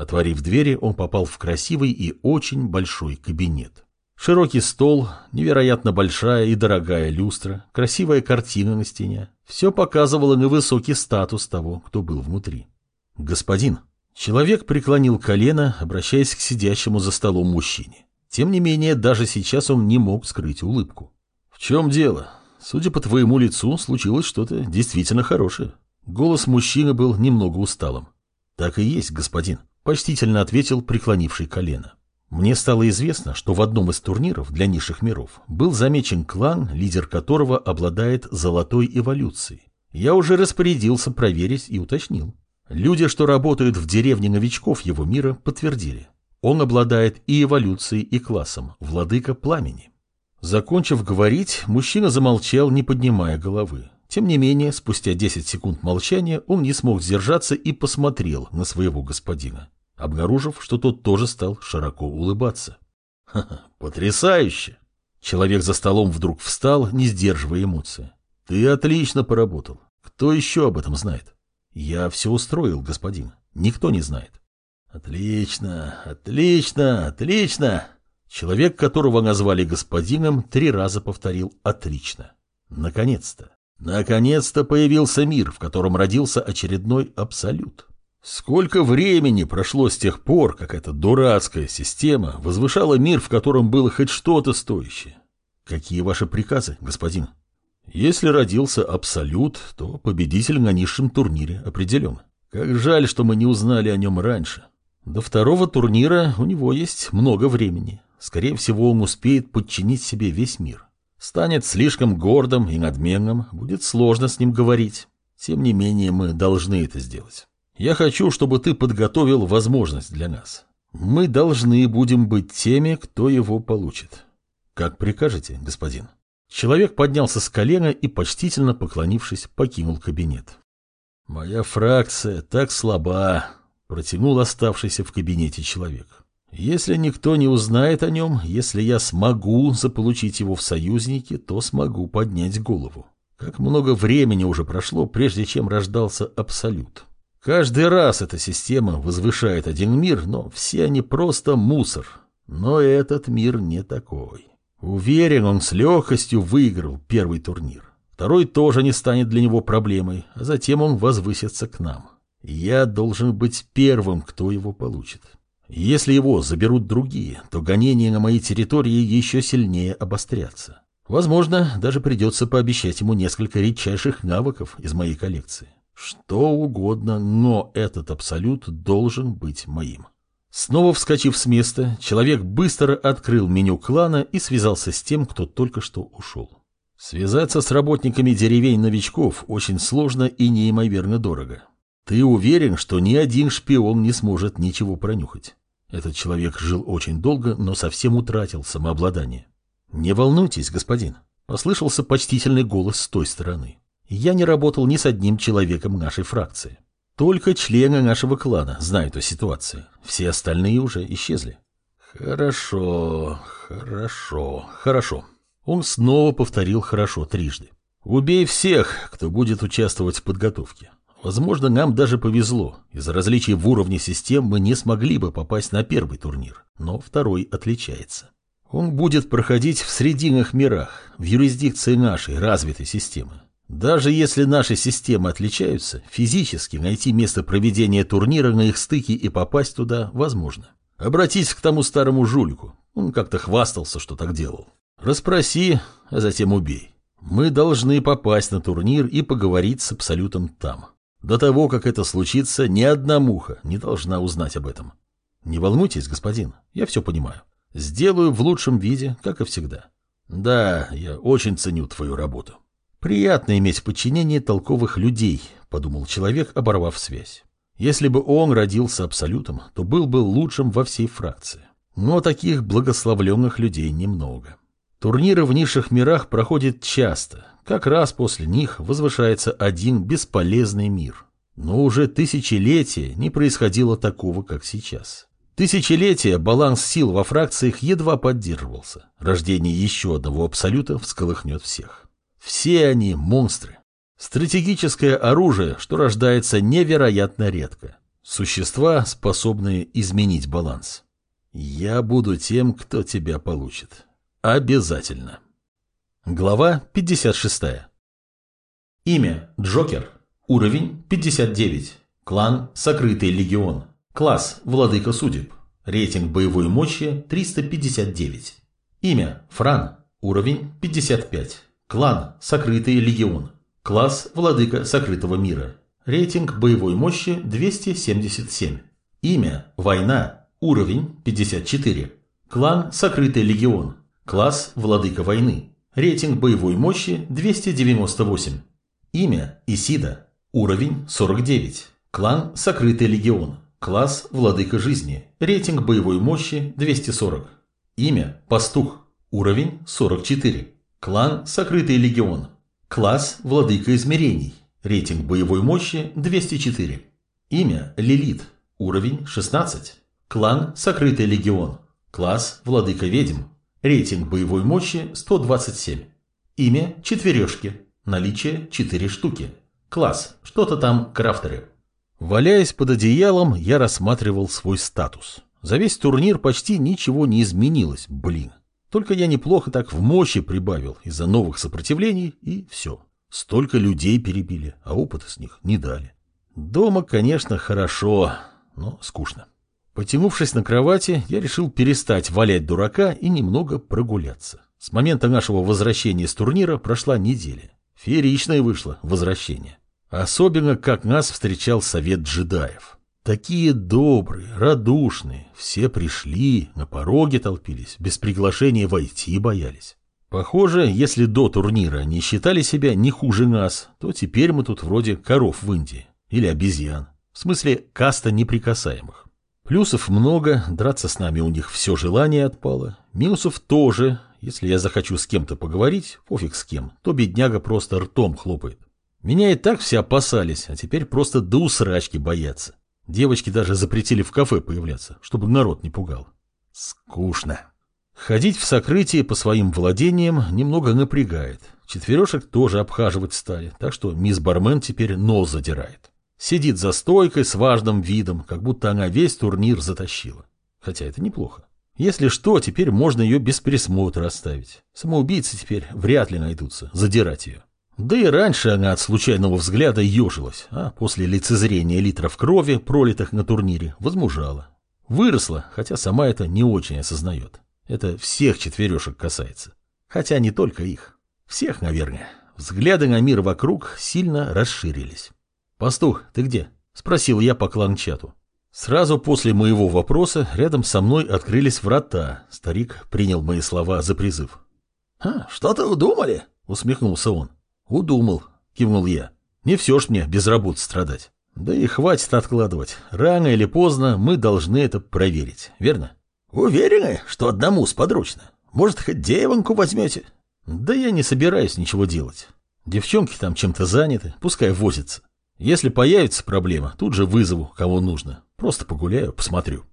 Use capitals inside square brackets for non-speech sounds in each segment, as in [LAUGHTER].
Отворив двери, он попал в красивый и очень большой кабинет. Широкий стол, невероятно большая и дорогая люстра, красивая картина на стене. Все показывало на высокий статус того, кто был внутри. «Господин». Человек преклонил колено, обращаясь к сидящему за столом мужчине. Тем не менее, даже сейчас он не мог скрыть улыбку. «В чем дело? Судя по твоему лицу, случилось что-то действительно хорошее». Голос мужчины был немного усталым. «Так и есть, господин», — почтительно ответил преклонивший колено. «Мне стало известно, что в одном из турниров для низших миров был замечен клан, лидер которого обладает золотой эволюцией. Я уже распорядился проверить и уточнил. Люди, что работают в деревне новичков его мира, подтвердили. Он обладает и эволюцией, и классом, владыка пламени. Закончив говорить, мужчина замолчал, не поднимая головы. Тем не менее, спустя 10 секунд молчания он не смог сдержаться и посмотрел на своего господина, обнаружив, что тот тоже стал широко улыбаться. «Ха-ха, потрясающе!» Человек за столом вдруг встал, не сдерживая эмоции. «Ты отлично поработал. Кто еще об этом знает?» «Я все устроил, господин. Никто не знает». «Отлично, отлично, отлично!» Человек, которого назвали господином, три раза повторил «отлично». Наконец-то. Наконец-то появился мир, в котором родился очередной абсолют. Сколько времени прошло с тех пор, как эта дурацкая система возвышала мир, в котором было хоть что-то стоящее? Какие ваши приказы, господин? Если родился абсолют, то победитель на низшем турнире определен. Как жаль, что мы не узнали о нем раньше. До второго турнира у него есть много времени. Скорее всего, он успеет подчинить себе весь мир. Станет слишком гордым и надменным, будет сложно с ним говорить. Тем не менее, мы должны это сделать. Я хочу, чтобы ты подготовил возможность для нас. Мы должны будем быть теми, кто его получит. Как прикажете, господин. Человек поднялся с колена и, почтительно поклонившись, покинул кабинет. Моя фракция так слаба, Протянул оставшийся в кабинете человек. Если никто не узнает о нем, если я смогу заполучить его в союзники, то смогу поднять голову. Как много времени уже прошло, прежде чем рождался Абсолют. Каждый раз эта система возвышает один мир, но все они просто мусор. Но этот мир не такой. Уверен, он с легкостью выиграл первый турнир. Второй тоже не станет для него проблемой, а затем он возвысится к нам. Я должен быть первым, кто его получит. Если его заберут другие, то гонения на моей территории еще сильнее обострятся. Возможно, даже придется пообещать ему несколько редчайших навыков из моей коллекции. Что угодно, но этот абсолют должен быть моим. Снова вскочив с места, человек быстро открыл меню клана и связался с тем, кто только что ушел. Связаться с работниками деревень новичков очень сложно и неимоверно дорого. Ты уверен, что ни один шпион не сможет ничего пронюхать? Этот человек жил очень долго, но совсем утратил самообладание. Не волнуйтесь, господин. Послышался почтительный голос с той стороны. Я не работал ни с одним человеком нашей фракции. Только члены нашего клана знают о ситуации. Все остальные уже исчезли. Хорошо, хорошо, хорошо. Он снова повторил «хорошо» трижды. Убей всех, кто будет участвовать в подготовке. Возможно, нам даже повезло. Из-за различий в уровне систем мы не смогли бы попасть на первый турнир, но второй отличается. Он будет проходить в срединных мирах, в юрисдикции нашей развитой системы. Даже если наши системы отличаются, физически найти место проведения турнира на их стыке и попасть туда возможно. Обратись к тому старому жулику. Он как-то хвастался, что так делал. Распроси, а затем убей. Мы должны попасть на турнир и поговорить с Абсолютом там. До того, как это случится, ни одна муха не должна узнать об этом. Не волнуйтесь, господин, я все понимаю. Сделаю в лучшем виде, как и всегда. Да, я очень ценю твою работу. Приятно иметь в подчинении толковых людей, подумал человек, оборвав связь. Если бы он родился абсолютом, то был бы лучшим во всей фракции. Но таких благословленных людей немного. Турниры в низших мирах проходят часто, как раз после них возвышается один бесполезный мир. Но уже тысячелетия не происходило такого, как сейчас. Тысячелетия баланс сил во фракциях едва поддерживался. Рождение еще одного абсолюта всколыхнет всех. Все они монстры. Стратегическое оружие, что рождается невероятно редко. Существа, способные изменить баланс. Я буду тем, кто тебя получит. Обязательно. Глава 56. Имя – Джокер. Уровень – 59. Клан – Сокрытый Легион. Класс – Владыка Судеб. Рейтинг боевой мощи – 359. Имя – Фран. Уровень – 55. Клан – Сокрытый Легион. Класс – Владыка Сокрытого Мира. Рейтинг боевой мощи – 277. Имя – Война. Уровень – 54. Клан – Сокрытый Легион. Класс – Владыка Войны. Рейтинг боевой мощи – 298. Имя – Исида. Уровень – 49. Клан – Сокрытый Легион. Класс – Владыка Жизни. Рейтинг боевой мощи – 240. Имя – Пастух. Уровень – 44. Клан – Сокрытый Легион. Класс – Владыка Измерений. Рейтинг боевой мощи – 204. Имя – Лилит. Уровень – 16. Клан – Сокрытый Легион. Класс – Владыка Ведьм. Рейтинг боевой мощи – 127. Имя – Четверешки. Наличие – 4 штуки. Класс – что-то там крафтеры. Валяясь под одеялом, я рассматривал свой статус. За весь турнир почти ничего не изменилось, блин. Только я неплохо так в мощи прибавил из-за новых сопротивлений, и все. Столько людей перебили, а опыта с них не дали. Дома, конечно, хорошо, но скучно. Потянувшись на кровати, я решил перестать валять дурака и немного прогуляться. С момента нашего возвращения с турнира прошла неделя. Фееричное вышло возвращение. Особенно, как нас встречал совет джедаев. Такие добрые, радушные, все пришли, на пороге толпились, без приглашения войти боялись. Похоже, если до турнира они считали себя не хуже нас, то теперь мы тут вроде коров в Индии. Или обезьян. В смысле, каста неприкасаемых. Плюсов много, драться с нами у них все желание отпало. Минусов тоже. Если я захочу с кем-то поговорить, пофиг с кем, то бедняга просто ртом хлопает. Меня и так все опасались, а теперь просто до усрачки боятся. Девочки даже запретили в кафе появляться, чтобы народ не пугал. Скучно. Ходить в сокрытии по своим владениям немного напрягает. Четверешек тоже обхаживать стали, так что мисс Бармен теперь нос задирает. Сидит за стойкой с важным видом, как будто она весь турнир затащила. Хотя это неплохо. Если что, теперь можно ее без присмотра оставить. Самоубийцы теперь вряд ли найдутся, задирать ее. Да и раньше она от случайного взгляда ежилась, а после лицезрения литров крови, пролитых на турнире, возмужала. Выросла, хотя сама это не очень осознает. Это всех четверешек касается. Хотя не только их. Всех, наверное. Взгляды на мир вокруг сильно расширились. «Пастух, ты где?» – спросил я по кланчату. Сразу после моего вопроса рядом со мной открылись врата. Старик принял мои слова за призыв. «Что-то удумали?» – усмехнулся он. «Удумал», — кивнул я. «Не все ж мне без работы страдать. Да и хватит откладывать. Рано или поздно мы должны это проверить, верно?» «Уверены, что одному сподручно? Может, хоть девонку возьмете?» «Да я не собираюсь ничего делать. Девчонки там чем-то заняты, пускай возятся. Если появится проблема, тут же вызову, кого нужно. Просто погуляю, посмотрю».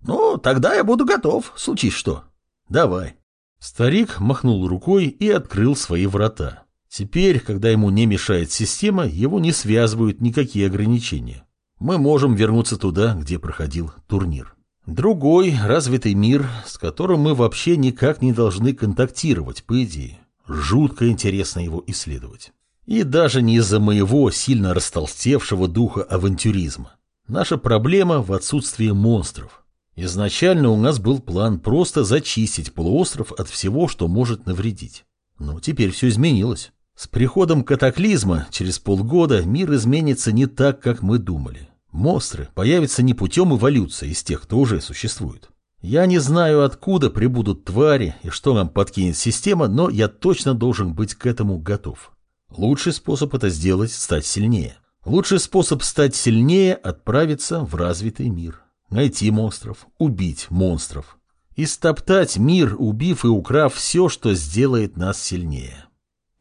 «Ну, тогда я буду готов, случись что. Давай». Старик махнул рукой и открыл свои врата. Теперь, когда ему не мешает система, его не связывают никакие ограничения. Мы можем вернуться туда, где проходил турнир. Другой развитый мир, с которым мы вообще никак не должны контактировать, по идее. Жутко интересно его исследовать. И даже не из-за моего сильно растолстевшего духа авантюризма. Наша проблема в отсутствии монстров. Изначально у нас был план просто зачистить полуостров от всего, что может навредить. Но теперь все изменилось. С приходом катаклизма через полгода мир изменится не так, как мы думали. Монстры появятся не путем эволюции из тех, кто уже существует. Я не знаю, откуда прибудут твари и что нам подкинет система, но я точно должен быть к этому готов. Лучший способ это сделать – стать сильнее. Лучший способ стать сильнее – отправиться в развитый мир. Найти монстров, убить монстров. И стоптать мир, убив и украв все, что сделает нас сильнее.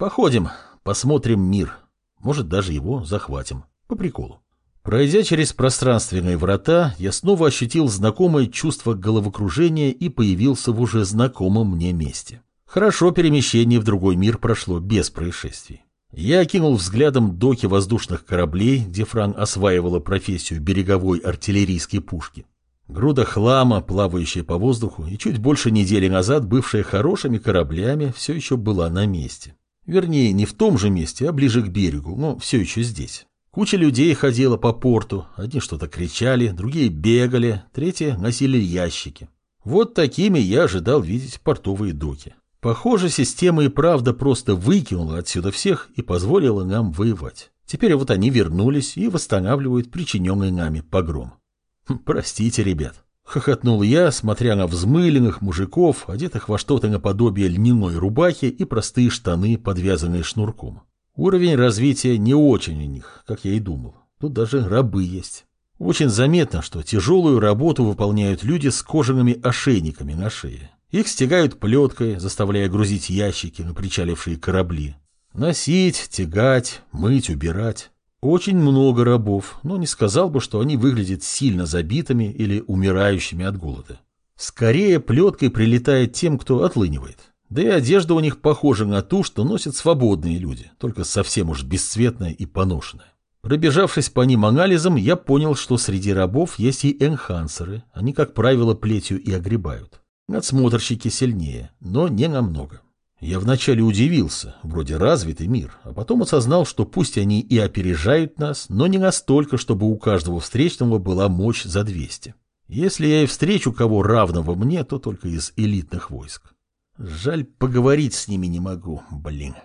Походим, посмотрим мир. Может, даже его захватим. По приколу. Пройдя через пространственные врата, я снова ощутил знакомое чувство головокружения и появился в уже знакомом мне месте. Хорошо перемещение в другой мир прошло без происшествий. Я окинул взглядом доки воздушных кораблей, где Фран осваивала профессию береговой артиллерийской пушки. Груда хлама, плавающая по воздуху, и чуть больше недели назад бывшая хорошими кораблями, все еще была на месте. Вернее, не в том же месте, а ближе к берегу, но все еще здесь. Куча людей ходила по порту, одни что-то кричали, другие бегали, третьи носили ящики. Вот такими я ожидал видеть портовые доки. Похоже, система и правда просто выкинула отсюда всех и позволила нам воевать. Теперь вот они вернулись и восстанавливают причиненный нами погром. Хм, простите, ребят. Хохотнул я, смотря на взмыленных мужиков, одетых во что-то наподобие льняной рубахи и простые штаны, подвязанные шнурком. Уровень развития не очень у них, как я и думал. Тут даже рабы есть. Очень заметно, что тяжелую работу выполняют люди с кожаными ошейниками на шее. Их стягают плеткой, заставляя грузить ящики на причалившие корабли. Носить, тягать, мыть, убирать. Очень много рабов, но не сказал бы, что они выглядят сильно забитыми или умирающими от голода. Скорее плеткой прилетает тем, кто отлынивает. Да и одежда у них похожа на ту, что носят свободные люди, только совсем уж бесцветная и поношенная. Пробежавшись по ним анализом, я понял, что среди рабов есть и энхансеры, они, как правило, плетью и огребают. Надсмотрщики сильнее, но не намного. Я вначале удивился, вроде развитый мир, а потом осознал, что пусть они и опережают нас, но не настолько, чтобы у каждого встречного была мощь за 200. Если я и встречу кого равного мне, то только из элитных войск. Жаль, поговорить с ними не могу, блин.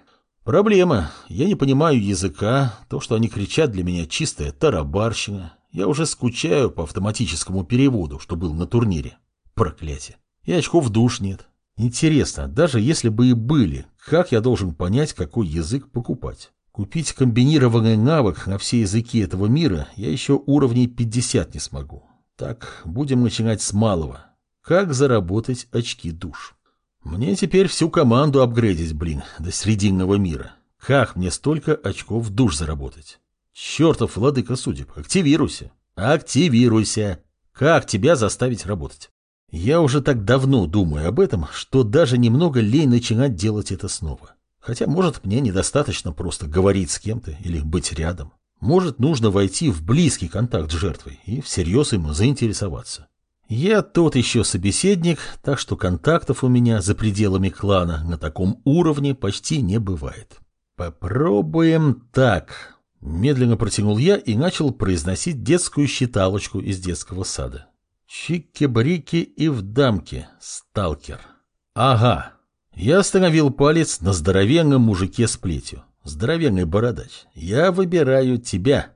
Проблема. Я не понимаю языка, то, что они кричат, для меня чистая тарабарщина. Я уже скучаю по автоматическому переводу, что был на турнире. Проклятие. И очков душ нет. Интересно, даже если бы и были, как я должен понять, какой язык покупать? Купить комбинированный навык на все языки этого мира я еще уровней 50 не смогу. Так, будем начинать с малого. Как заработать очки душ? Мне теперь всю команду апгрейдить, блин, до срединного мира. Как мне столько очков душ заработать? Чертов владыка судеб, активируйся. Активируйся. Как тебя заставить работать? Я уже так давно думаю об этом, что даже немного лень начинать делать это снова. Хотя, может, мне недостаточно просто говорить с кем-то или быть рядом. Может, нужно войти в близкий контакт с жертвой и всерьез ему заинтересоваться. Я тот еще собеседник, так что контактов у меня за пределами клана на таком уровне почти не бывает. Попробуем так. Медленно протянул я и начал произносить детскую считалочку из детского сада. Чики-брики и вдамки, сталкер. Ага. Я остановил палец на здоровенном мужике с плетью. Здоровенный бородач. Я выбираю тебя.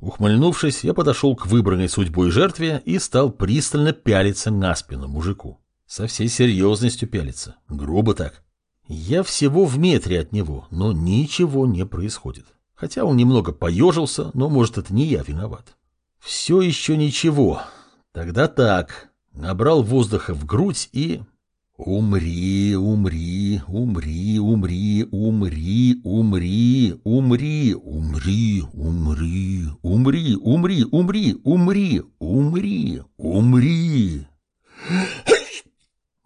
Ухмыльнувшись, я подошел к выбранной судьбой жертве и стал пристально пялиться на спину мужику. Со всей серьезностью пялиться. Грубо так. Я всего в метре от него, но ничего не происходит. Хотя он немного поежился, но, может, это не я виноват. Все еще ничего. Тогда так. Набрал воздуха в грудь и... Умри, умри, умри, умри, умри, умри, умри, умри, умри, умри, умри, умри, умри, умри, умри.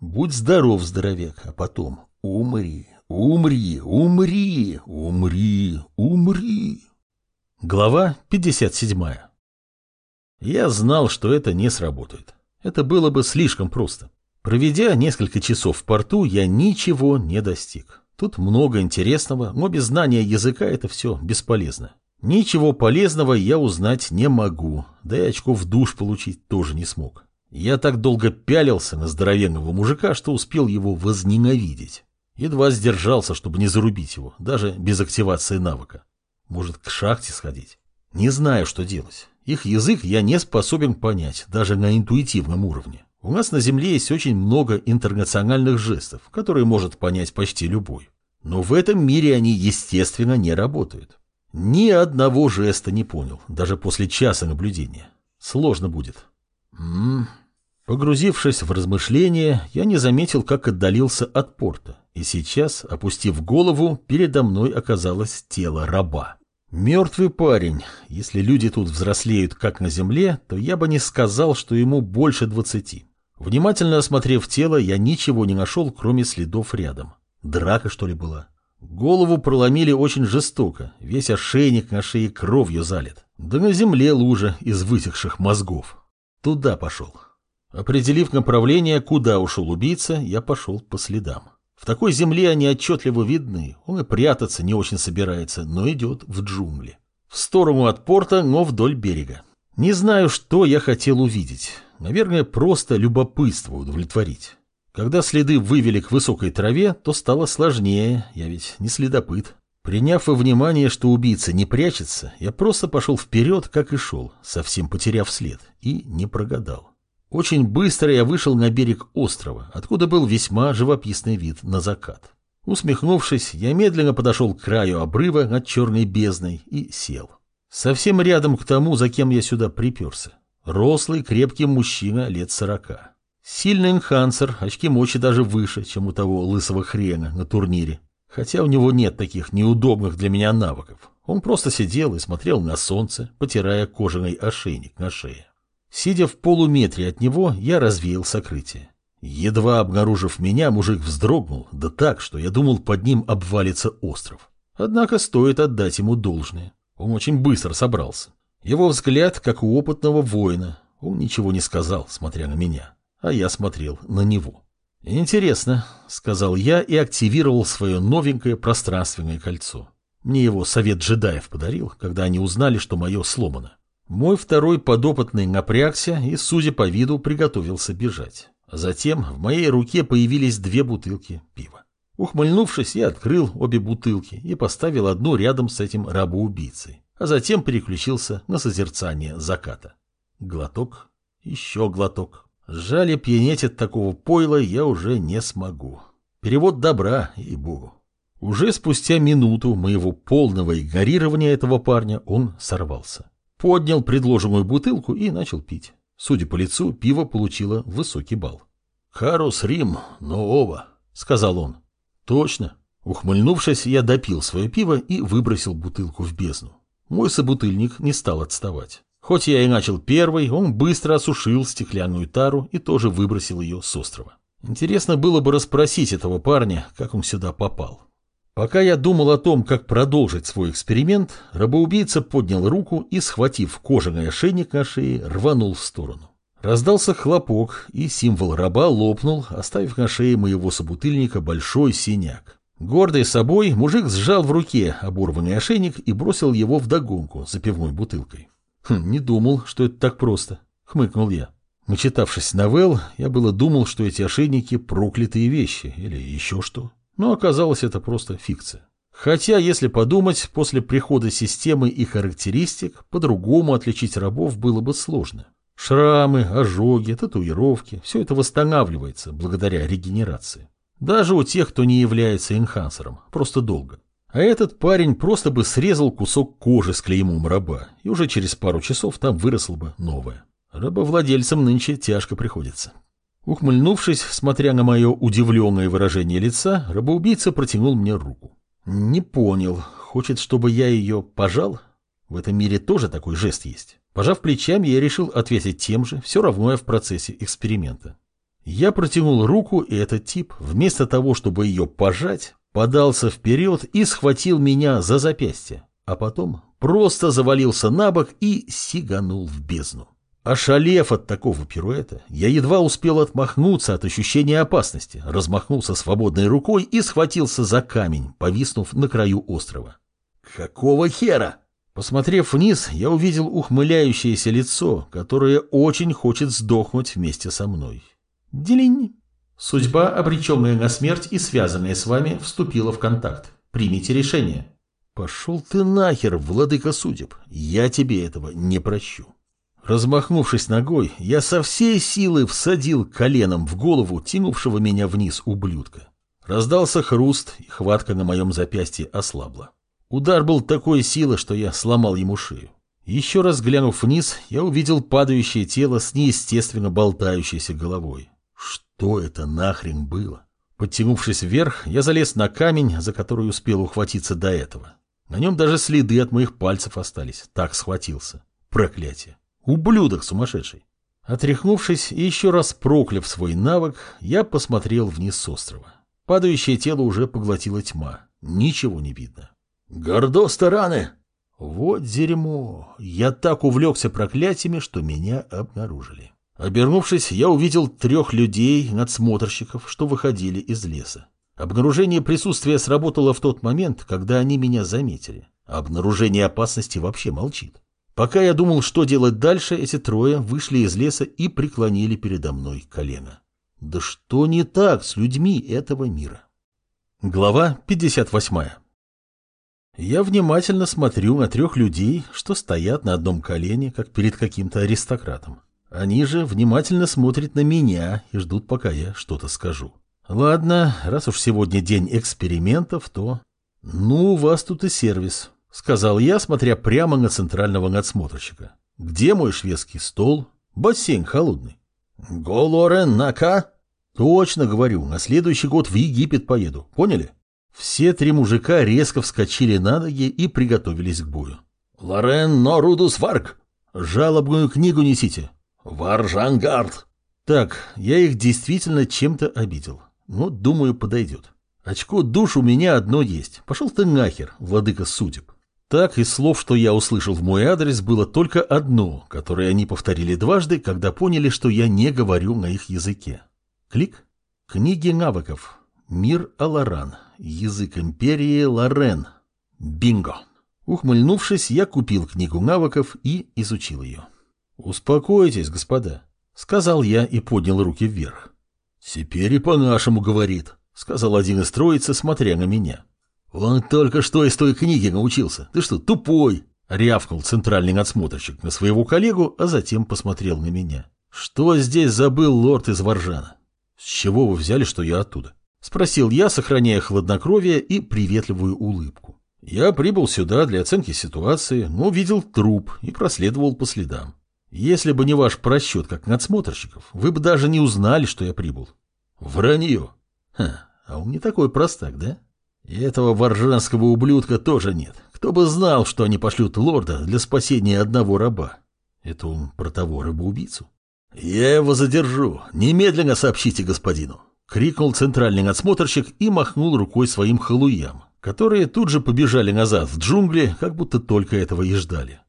Будь здоров, здоровяк, а потом умри, умри, умри, умри, умри. Глава 57 я знал, что это не сработает. Это было бы слишком просто. Проведя несколько часов в порту, я ничего не достиг. Тут много интересного, но без знания языка это все бесполезно. Ничего полезного я узнать не могу, да и очков душ получить тоже не смог. Я так долго пялился на здоровенного мужика, что успел его возненавидеть. Едва сдержался, чтобы не зарубить его, даже без активации навыка. Может, к шахте сходить? Не знаю, что делать. Их язык я не способен понять, даже на интуитивном уровне. У нас на Земле есть очень много интернациональных жестов, которые может понять почти любой. Но в этом мире они, естественно, не работают. Ни одного жеста не понял, даже после часа наблюдения. Сложно будет. М -м -м. Погрузившись в размышления, я не заметил, как отдалился от порта. И сейчас, опустив голову, передо мной оказалось тело раба. Мертвый парень. Если люди тут взрослеют как на земле, то я бы не сказал, что ему больше двадцати. Внимательно осмотрев тело, я ничего не нашел, кроме следов рядом. Драка, что ли, была? Голову проломили очень жестоко, весь ошейник на шее кровью залит. Да на земле лужа из высохших мозгов. Туда пошел. Определив направление, куда ушел убийца, я пошел по следам. В такой земле они отчетливо видны, он и прятаться не очень собирается, но идет в джунгли. В сторону от порта, но вдоль берега. Не знаю, что я хотел увидеть. Наверное, просто любопытство удовлетворить. Когда следы вывели к высокой траве, то стало сложнее, я ведь не следопыт. Приняв во внимание, что убийца не прячется, я просто пошел вперед, как и шел, совсем потеряв след, и не прогадал. Очень быстро я вышел на берег острова, откуда был весьма живописный вид на закат. Усмехнувшись, я медленно подошел к краю обрыва над черной бездной и сел. Совсем рядом к тому, за кем я сюда приперся. Рослый, крепкий мужчина лет сорока. Сильный энхансер, очки мочи даже выше, чем у того лысого хрена на турнире. Хотя у него нет таких неудобных для меня навыков. Он просто сидел и смотрел на солнце, потирая кожаный ошейник на шее. Сидя в полуметре от него, я развеял сокрытие. Едва обнаружив меня, мужик вздрогнул, да так, что я думал, под ним обвалится остров. Однако стоит отдать ему должное. Он очень быстро собрался. Его взгляд, как у опытного воина. Он ничего не сказал, смотря на меня а я смотрел на него. «Интересно», — сказал я и активировал свое новенькое пространственное кольцо. Мне его совет джедаев подарил, когда они узнали, что мое сломано. Мой второй подопытный напрягся и, судя по виду, приготовился бежать. Затем в моей руке появились две бутылки пива. Ухмыльнувшись, я открыл обе бутылки и поставил одну рядом с этим рабоубийцей, а затем переключился на созерцание заката. Глоток, еще глоток. Жаль, пьянеть от такого пойла я уже не смогу. Перевод добра, и богу. Уже спустя минуту моего полного игнорирования этого парня он сорвался. Поднял предложенную бутылку и начал пить. Судя по лицу, пиво получило высокий балл. «Харус Рим, но ова», — сказал он. «Точно». Ухмыльнувшись, я допил свое пиво и выбросил бутылку в бездну. Мой собутыльник не стал отставать. Хоть я и начал первый, он быстро осушил стеклянную тару и тоже выбросил ее с острова. Интересно было бы расспросить этого парня, как он сюда попал. Пока я думал о том, как продолжить свой эксперимент, рабоубийца поднял руку и, схватив кожаный ошейник на шее, рванул в сторону. Раздался хлопок, и символ раба лопнул, оставив на шее моего собутыльника большой синяк. Гордый собой, мужик сжал в руке оборванный ошейник и бросил его вдогонку за пивной бутылкой. Хм, «Не думал, что это так просто», — хмыкнул я. Начитавшись новелл, я было думал, что эти ошейники — проклятые вещи или еще что. Но оказалось, это просто фикция. Хотя, если подумать, после прихода системы и характеристик, по-другому отличить рабов было бы сложно. Шрамы, ожоги, татуировки – все это восстанавливается благодаря регенерации. Даже у тех, кто не является энхансером, просто долго. А этот парень просто бы срезал кусок кожи с клеймом раба, и уже через пару часов там выросло бы новое. Рабовладельцам нынче тяжко приходится. Ухмыльнувшись, смотря на мое удивленное выражение лица, рабоубийца протянул мне руку. Не понял, хочет, чтобы я ее пожал? В этом мире тоже такой жест есть. Пожав плечами, я решил ответить тем же, все равно я в процессе эксперимента. Я протянул руку, и этот тип, вместо того, чтобы ее пожать, подался вперед и схватил меня за запястье, а потом просто завалился на бок и сиганул в бездну. Ошалев от такого пируэта, я едва успел отмахнуться от ощущения опасности, размахнулся свободной рукой и схватился за камень, повиснув на краю острова. «Какого хера?» Посмотрев вниз, я увидел ухмыляющееся лицо, которое очень хочет сдохнуть вместе со мной. Делинь. Судьба, обреченная на смерть и связанная с вами, вступила в контакт. Примите решение. Пошел ты нахер, владыка судеб. Я тебе этого не прощу. Размахнувшись ногой, я со всей силы всадил коленом в голову тянувшего меня вниз ублюдка. Раздался хруст, и хватка на моем запястье ослабла. Удар был такой силы, что я сломал ему шею. Еще раз глянув вниз, я увидел падающее тело с неестественно болтающейся головой. Что это нахрен было? Подтянувшись вверх, я залез на камень, за который успел ухватиться до этого. На нем даже следы от моих пальцев остались. Так схватился. Проклятие. Ублюдок сумасшедший. Отряхнувшись и еще раз прокляв свой навык, я посмотрел вниз с острова. Падающее тело уже поглотила тьма. Ничего не видно. Гордо стараны! Вот дерьмо. Я так увлекся проклятиями, что меня обнаружили. Обернувшись, я увидел трех людей, надсмотрщиков, что выходили из леса. Обнаружение присутствия сработало в тот момент, когда они меня заметили. Обнаружение опасности вообще молчит. Пока я думал, что делать дальше, эти трое вышли из леса и преклонили передо мной колено. Да что не так с людьми этого мира? Глава 58 Я внимательно смотрю на трех людей, что стоят на одном колене, как перед каким-то аристократом. Они же внимательно смотрят на меня и ждут, пока я что-то скажу. Ладно, раз уж сегодня день экспериментов, то... Ну, у вас тут и сервис, сказал я, смотря прямо на центрального надсмотрщика. Где мой шведский стол? Бассейн холодный. Голорен Нака? Точно говорю, на следующий год в Египет поеду. Поняли? Все три мужика резко вскочили на ноги и приготовились к бою. Лорен Норудус Варк. Жалобную книгу несите. Варжангард. Так, я их действительно чем-то обидел. Но, думаю, подойдет. Очко душ у меня одно есть. Пошел ты нахер, владыка судеб. Так, из слов, что я услышал в мой адрес, было только одно, которое они повторили дважды, когда поняли, что я не говорю на их языке. Клик. Книги навыков. Мир Аларан. Язык империи Лорен. Бинго. Ухмыльнувшись, я купил книгу навыков и изучил ее. «Успокойтесь, господа», — сказал я и поднял руки вверх. «Теперь и по-нашему говорит», — сказал один из троицы, смотря на меня. «Он только что из той книги научился. Ты что, тупой?» — рявкнул центральный надсмотрщик на своего коллегу, а затем посмотрел на меня. «Что здесь забыл лорд из Варжана?» «С чего вы взяли, что я оттуда?» — спросил я, сохраняя хладнокровие и приветливую улыбку. «Я прибыл сюда для оценки ситуации, но видел труп и проследовал по следам. Если бы не ваш просчет как надсмотрщиков, вы бы даже не узнали, что я прибыл. Вранье. Ха, а он не такой простак, да? И этого варжанского ублюдка тоже нет. Кто бы знал, что они пошлют лорда для спасения одного раба. Это он про того рыбоубийцу? Я его задержу. Немедленно сообщите господину. Крикнул центральный надсмотрщик и махнул рукой своим халуям, которые тут же побежали назад в джунгли, как будто только этого и ждали.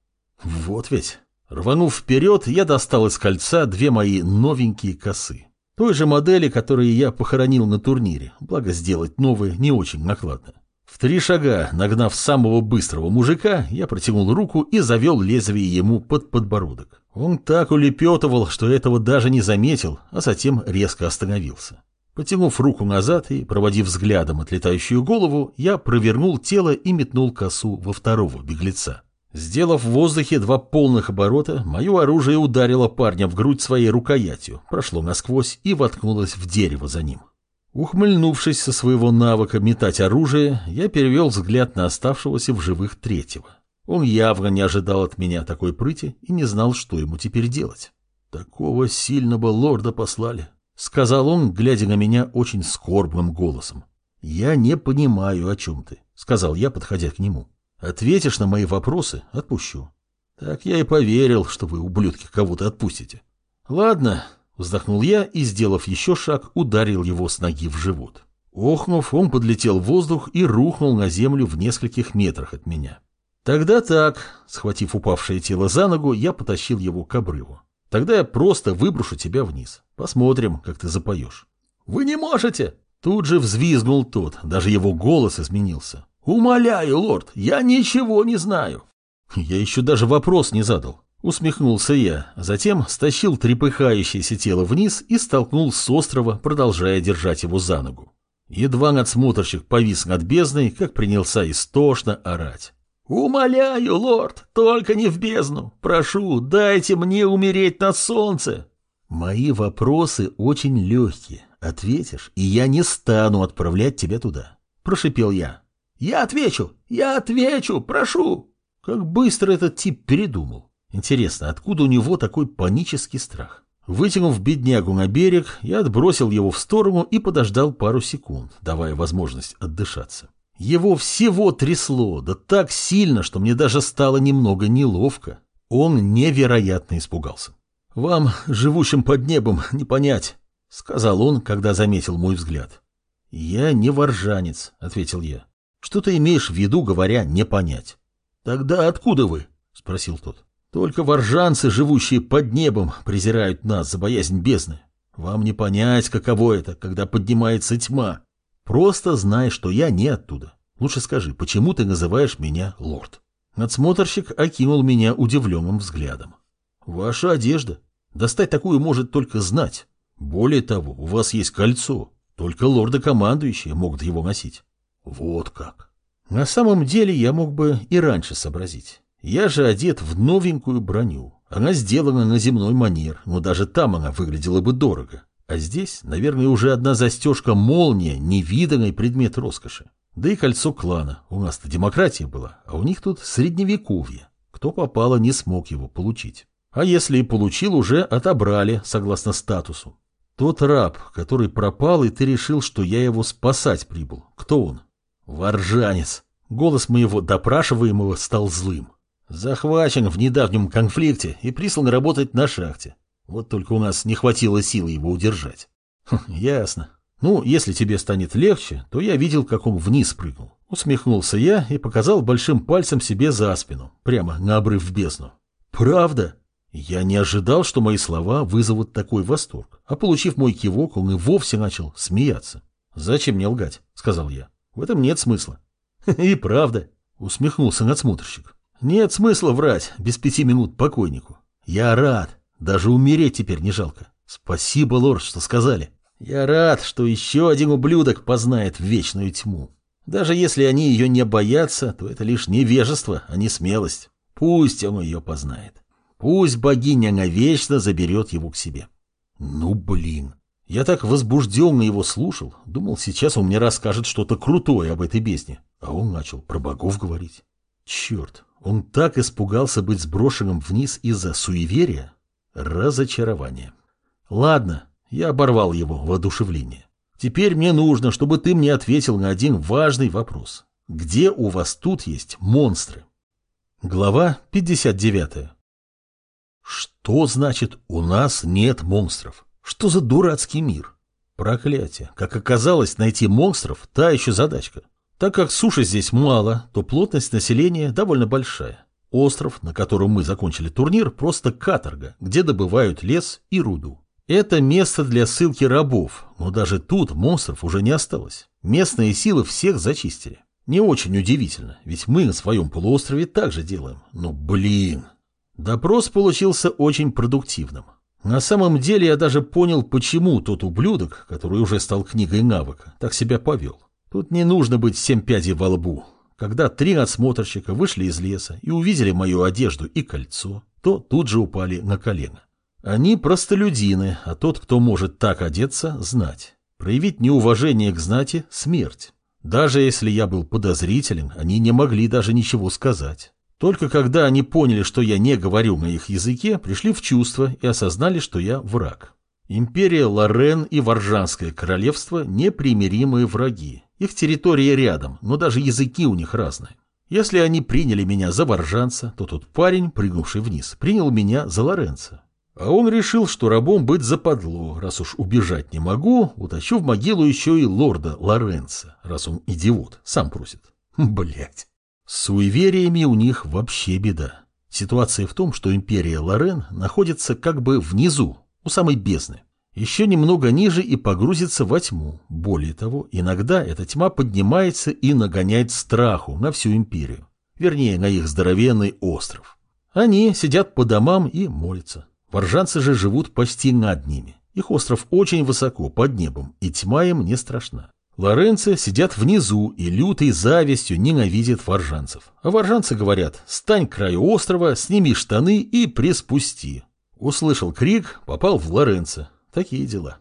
Вот ведь... Рванув вперед, я достал из кольца две мои новенькие косы. Той же модели, которые я похоронил на турнире, благо сделать новые не очень накладно. В три шага, нагнав самого быстрого мужика, я протянул руку и завел лезвие ему под подбородок. Он так улепетывал, что этого даже не заметил, а затем резко остановился. Потянув руку назад и проводив взглядом отлетающую голову, я провернул тело и метнул косу во второго беглеца. Сделав в воздухе два полных оборота, мое оружие ударило парня в грудь своей рукоятью, прошло насквозь и воткнулось в дерево за ним. Ухмыльнувшись со своего навыка метать оружие, я перевел взгляд на оставшегося в живых третьего. Он явно не ожидал от меня такой прыти и не знал, что ему теперь делать. «Такого сильного лорда послали», — сказал он, глядя на меня очень скорбным голосом. «Я не понимаю, о чем ты», — сказал я, подходя к нему. Ответишь на мои вопросы – отпущу. Так я и поверил, что вы, ублюдки, кого-то отпустите. Ладно, вздохнул я и, сделав еще шаг, ударил его с ноги в живот. Охнув, он подлетел в воздух и рухнул на землю в нескольких метрах от меня. Тогда так, схватив упавшее тело за ногу, я потащил его к обрыву. Тогда я просто выброшу тебя вниз. Посмотрим, как ты запоешь. Вы не можете! Тут же взвизгнул тот, даже его голос изменился. «Умоляю, лорд, я ничего не знаю». Я еще даже вопрос не задал. Усмехнулся я, а затем стащил трепыхающееся тело вниз и столкнул с острова, продолжая держать его за ногу. Едва надсмотрщик повис над бездной, как принялся истошно орать. «Умоляю, лорд, только не в бездну! Прошу, дайте мне умереть на солнце!» «Мои вопросы очень легкие. Ответишь, и я не стану отправлять тебя туда», — прошипел я. «Я отвечу! Я отвечу! Прошу!» Как быстро этот тип передумал. Интересно, откуда у него такой панический страх? Вытянув беднягу на берег, я отбросил его в сторону и подождал пару секунд, давая возможность отдышаться. Его всего трясло, да так сильно, что мне даже стало немного неловко. Он невероятно испугался. «Вам, живущим под небом, не понять», — сказал он, когда заметил мой взгляд. «Я не воржанец», — ответил я. Что ты имеешь в виду, говоря «не понять»? Тогда откуда вы? Спросил тот. Только воржанцы, живущие под небом, презирают нас за боязнь бездны. Вам не понять, каково это, когда поднимается тьма. Просто знай, что я не оттуда. Лучше скажи, почему ты называешь меня лорд? Надсмотрщик окинул меня удивленным взглядом. Ваша одежда. Достать такую может только знать. Более того, у вас есть кольцо. Только лорды-командующие могут его носить. Вот как. На самом деле я мог бы и раньше сообразить. Я же одет в новенькую броню. Она сделана на земной манер, но даже там она выглядела бы дорого. А здесь, наверное, уже одна застежка молния, невиданный предмет роскоши. Да и кольцо клана. У нас-то демократия была, а у них тут средневековье. Кто попало, не смог его получить. А если и получил, уже отобрали, согласно статусу. Тот раб, который пропал, и ты решил, что я его спасать прибыл. Кто он? Воржанец. Голос моего допрашиваемого стал злым. Захвачен в недавнем конфликте и прислан работать на шахте. Вот только у нас не хватило силы его удержать. Хм, ясно. Ну, если тебе станет легче, то я видел, как он вниз прыгнул. Усмехнулся я и показал большим пальцем себе за спину, прямо на обрыв в бездну. Правда? Я не ожидал, что мои слова вызовут такой восторг. А получив мой кивок, он и вовсе начал смеяться. «Зачем мне лгать?» — сказал я. «В этом нет смысла». «И правда», — усмехнулся надсмотрщик. Нет смысла врать без пяти минут покойнику. Я рад. Даже умереть теперь не жалко. Спасибо, лорд, что сказали. Я рад, что еще один ублюдок познает вечную тьму. Даже если они ее не боятся, то это лишь невежество, а не смелость. Пусть он ее познает. Пусть богиня навечно заберет его к себе. Ну, блин. Я так возбужденно его слушал. Думал, сейчас он мне расскажет что-то крутое об этой бездне. А он начал про богов говорить. Черт, он так испугался быть сброшенным вниз из-за суеверия. Разочарование. Ладно, я оборвал его воодушевление. Теперь мне нужно, чтобы ты мне ответил на один важный вопрос. Где у вас тут есть монстры? Глава 59. Что значит «у нас нет монстров»? Что за дурацкий мир? Проклятие. Как оказалось, найти монстров – та еще задачка. Так как суши здесь мало, то плотность населения довольно большая. Остров, на котором мы закончили турнир, просто каторга, где добывают лес и руду. Это место для ссылки рабов, но даже тут монстров уже не осталось. Местные силы всех зачистили. Не очень удивительно, ведь мы на своем полуострове так же делаем. Но блин... Допрос получился очень продуктивным. На самом деле я даже понял, почему тот ублюдок, который уже стал книгой навыка, так себя повел. Тут не нужно быть семь пядей во лбу. Когда три надсмотрщика вышли из леса и увидели мою одежду и кольцо, то тут же упали на колено. Они простолюдины, а тот, кто может так одеться, знать. Проявить неуважение к знати – смерть. Даже если я был подозрителен, они не могли даже ничего сказать. Только когда они поняли, что я не говорю на их языке, пришли в чувство и осознали, что я враг. Империя Лорен и Варжанское королевство – непримиримые враги. Их территория рядом, но даже языки у них разные. Если они приняли меня за варжанца, то тот парень, прыгнувший вниз, принял меня за Лоренца. А он решил, что рабом быть западло, раз уж убежать не могу, утащу в могилу еще и лорда Лоренца, раз он идиот, сам просит. Блять. С суевериями у них вообще беда. Ситуация в том, что империя Лорен находится как бы внизу, у самой бездны. Еще немного ниже и погрузится во тьму. Более того, иногда эта тьма поднимается и нагоняет страху на всю империю. Вернее, на их здоровенный остров. Они сидят по домам и молятся. Варжанцы же живут почти над ними. Их остров очень высоко, под небом, и тьма им не страшна. Лоренцы сидят внизу и лютой завистью ненавидят варжанцев. А варжанцы говорят, стань к краю острова, сними штаны и приспусти. Услышал крик, попал в Лоренца. Такие дела.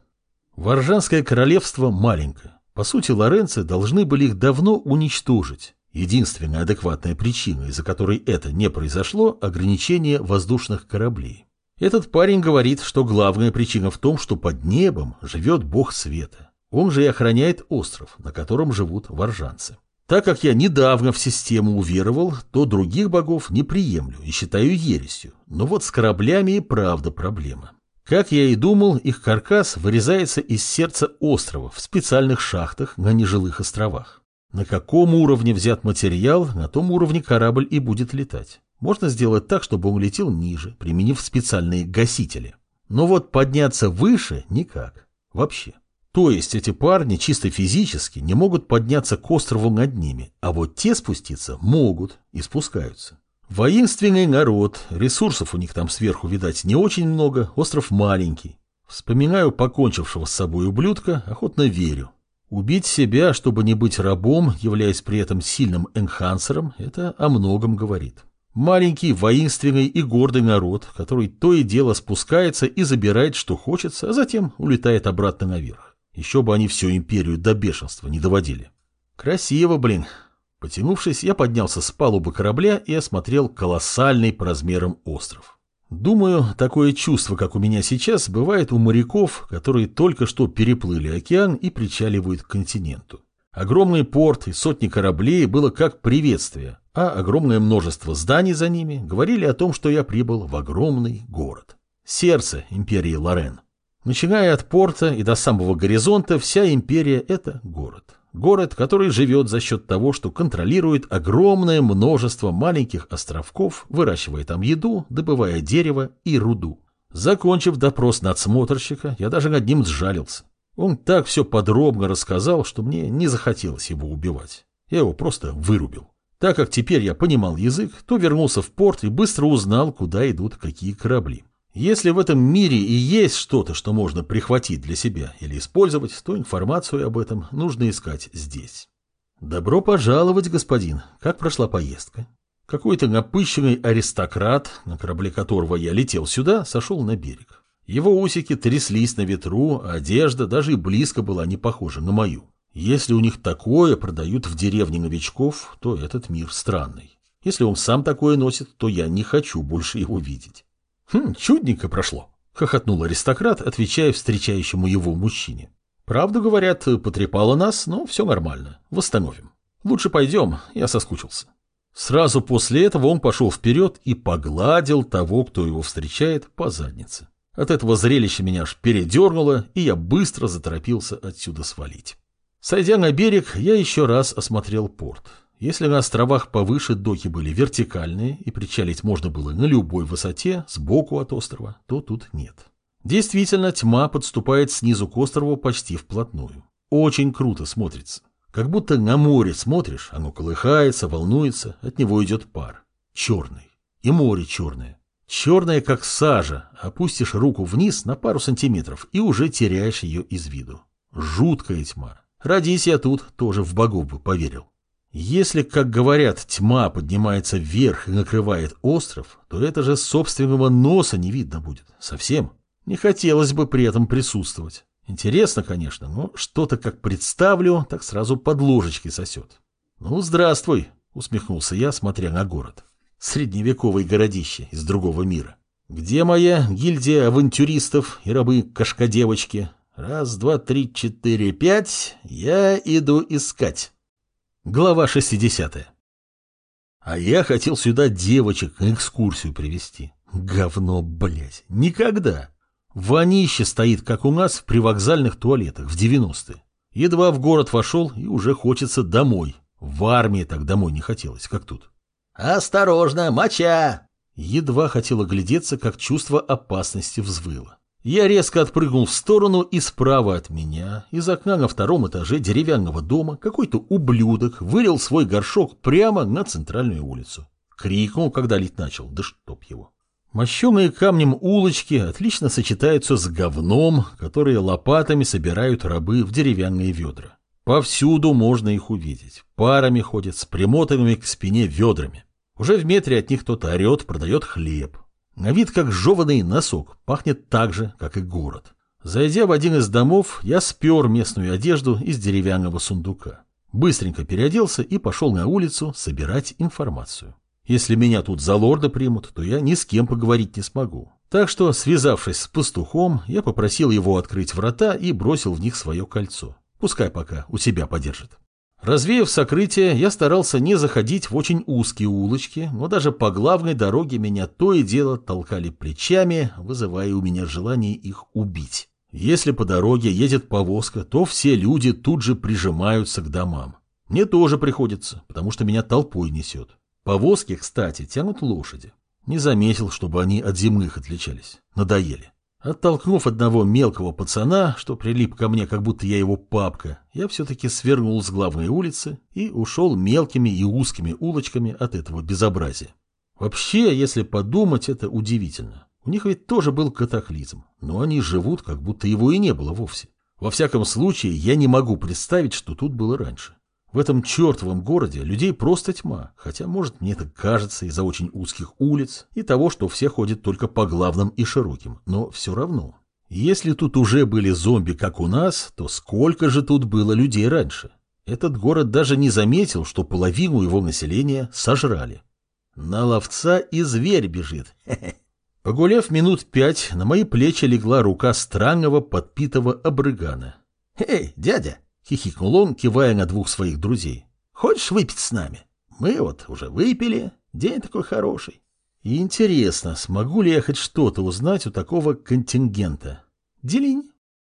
Варжанское королевство маленькое. По сути, лоренцы должны были их давно уничтожить. Единственная адекватная причина, из-за которой это не произошло – ограничение воздушных кораблей. Этот парень говорит, что главная причина в том, что под небом живет бог света. Он же и охраняет остров, на котором живут варжанцы. Так как я недавно в систему уверовал, то других богов не приемлю и считаю ересью. Но вот с кораблями и правда проблема. Как я и думал, их каркас вырезается из сердца острова в специальных шахтах на нежилых островах. На каком уровне взят материал, на том уровне корабль и будет летать. Можно сделать так, чтобы он летел ниже, применив специальные гасители. Но вот подняться выше никак. Вообще. То есть эти парни чисто физически не могут подняться к острову над ними, а вот те спуститься могут и спускаются. Воинственный народ, ресурсов у них там сверху, видать, не очень много, остров маленький. Вспоминаю покончившего с собой ублюдка, охотно верю. Убить себя, чтобы не быть рабом, являясь при этом сильным энхансером, это о многом говорит. Маленький, воинственный и гордый народ, который то и дело спускается и забирает, что хочется, а затем улетает обратно наверх. Еще бы они всю империю до бешенства не доводили. Красиво, блин. Потянувшись, я поднялся с палубы корабля и осмотрел колоссальный по размерам остров. Думаю, такое чувство, как у меня сейчас, бывает у моряков, которые только что переплыли океан и причаливают к континенту. Огромный порт и сотни кораблей было как приветствие, а огромное множество зданий за ними говорили о том, что я прибыл в огромный город. Сердце империи Лорен. Начиная от порта и до самого горизонта, вся империя – это город. Город, который живет за счет того, что контролирует огромное множество маленьких островков, выращивая там еду, добывая дерево и руду. Закончив допрос надсмотрщика, я даже над ним сжалился. Он так все подробно рассказал, что мне не захотелось его убивать. Я его просто вырубил. Так как теперь я понимал язык, то вернулся в порт и быстро узнал, куда идут какие корабли. Если в этом мире и есть что-то, что можно прихватить для себя или использовать, то информацию об этом нужно искать здесь. Добро пожаловать, господин. Как прошла поездка? Какой-то напыщенный аристократ, на корабле которого я летел сюда, сошел на берег. Его усики тряслись на ветру, а одежда даже и близко была не похожа на мою. Если у них такое продают в деревне новичков, то этот мир странный. Если он сам такое носит, то я не хочу больше его видеть. Хм, чудненько прошло, хохотнул аристократ, отвечая встречающему его мужчине. Правду говорят, потрепало нас, но все нормально, восстановим. Лучше пойдем, я соскучился. Сразу после этого он пошел вперед и погладил того, кто его встречает, по заднице. От этого зрелища меня аж передернуло, и я быстро заторопился отсюда свалить. Сойдя на берег, я еще раз осмотрел порт. Если на островах повыше доки были вертикальные и причалить можно было на любой высоте, сбоку от острова, то тут нет. Действительно, тьма подступает снизу к острову почти вплотную. Очень круто смотрится. Как будто на море смотришь, оно колыхается, волнуется, от него идет пар. Черный. И море черное. Черное, как сажа. Опустишь руку вниз на пару сантиметров и уже теряешь ее из виду. Жуткая тьма. Родись я тут, тоже в богов бы поверил. Если, как говорят, тьма поднимается вверх и накрывает остров, то это же собственного носа не видно будет. Совсем. Не хотелось бы при этом присутствовать. Интересно, конечно, но что-то как представлю, так сразу под ложечки сосет. Ну, здравствуй, усмехнулся я, смотря на город. Средневековое городище из другого мира. Где моя гильдия авантюристов и рабы-кошкодевочки? Раз, два, три, четыре, пять. Я иду искать. Глава 60. А я хотел сюда девочек на экскурсию привести. Говно, блядь. Никогда. Вонище стоит, как у нас в привокзальных туалетах в 90-е. Едва в город вошел, и уже хочется домой. В армии так домой не хотелось, как тут. «Осторожно, моча!» Едва хотела глядеться, как чувство опасности взвыло. Я резко отпрыгнул в сторону, и справа от меня, из окна на втором этаже деревянного дома, какой-то ублюдок вылил свой горшок прямо на центральную улицу. Крикнул, когда лить начал, да чтоб его. Мощеные камнем улочки отлично сочетаются с говном, которые лопатами собирают рабы в деревянные ведра. Повсюду можно их увидеть. Парами ходят с примотанными к спине ведрами. Уже в метре от них кто-то орет, продает хлеб. На вид как жеванный носок, пахнет так же, как и город. Зайдя в один из домов, я спер местную одежду из деревянного сундука. Быстренько переоделся и пошел на улицу собирать информацию. Если меня тут за лорда примут, то я ни с кем поговорить не смогу. Так что, связавшись с пастухом, я попросил его открыть врата и бросил в них свое кольцо. Пускай пока у себя подержит. Развеяв сокрытие, я старался не заходить в очень узкие улочки, но даже по главной дороге меня то и дело толкали плечами, вызывая у меня желание их убить. Если по дороге едет повозка, то все люди тут же прижимаются к домам. Мне тоже приходится, потому что меня толпой несет. Повозки, кстати, тянут лошади. Не заметил, чтобы они от земных отличались. Надоели. Оттолкнув одного мелкого пацана, что прилип ко мне, как будто я его папка, я все-таки свернул с главной улицы и ушел мелкими и узкими улочками от этого безобразия. Вообще, если подумать, это удивительно. У них ведь тоже был катаклизм, но они живут, как будто его и не было вовсе. Во всяком случае, я не могу представить, что тут было раньше. В этом чертовом городе людей просто тьма, хотя, может, мне это кажется из-за очень узких улиц и того, что все ходят только по главным и широким, но все равно. Если тут уже были зомби, как у нас, то сколько же тут было людей раньше? Этот город даже не заметил, что половину его населения сожрали. На ловца и зверь бежит. [LAUGHS] Погуляв минут пять, на мои плечи легла рука странного подпитого обрыгана. «Эй, дядя!» Хихикнул он, кивая на двух своих друзей. «Хочешь выпить с нами? Мы вот уже выпили. День такой хороший». И интересно, смогу ли я хоть что-то узнать у такого контингента? Делинь.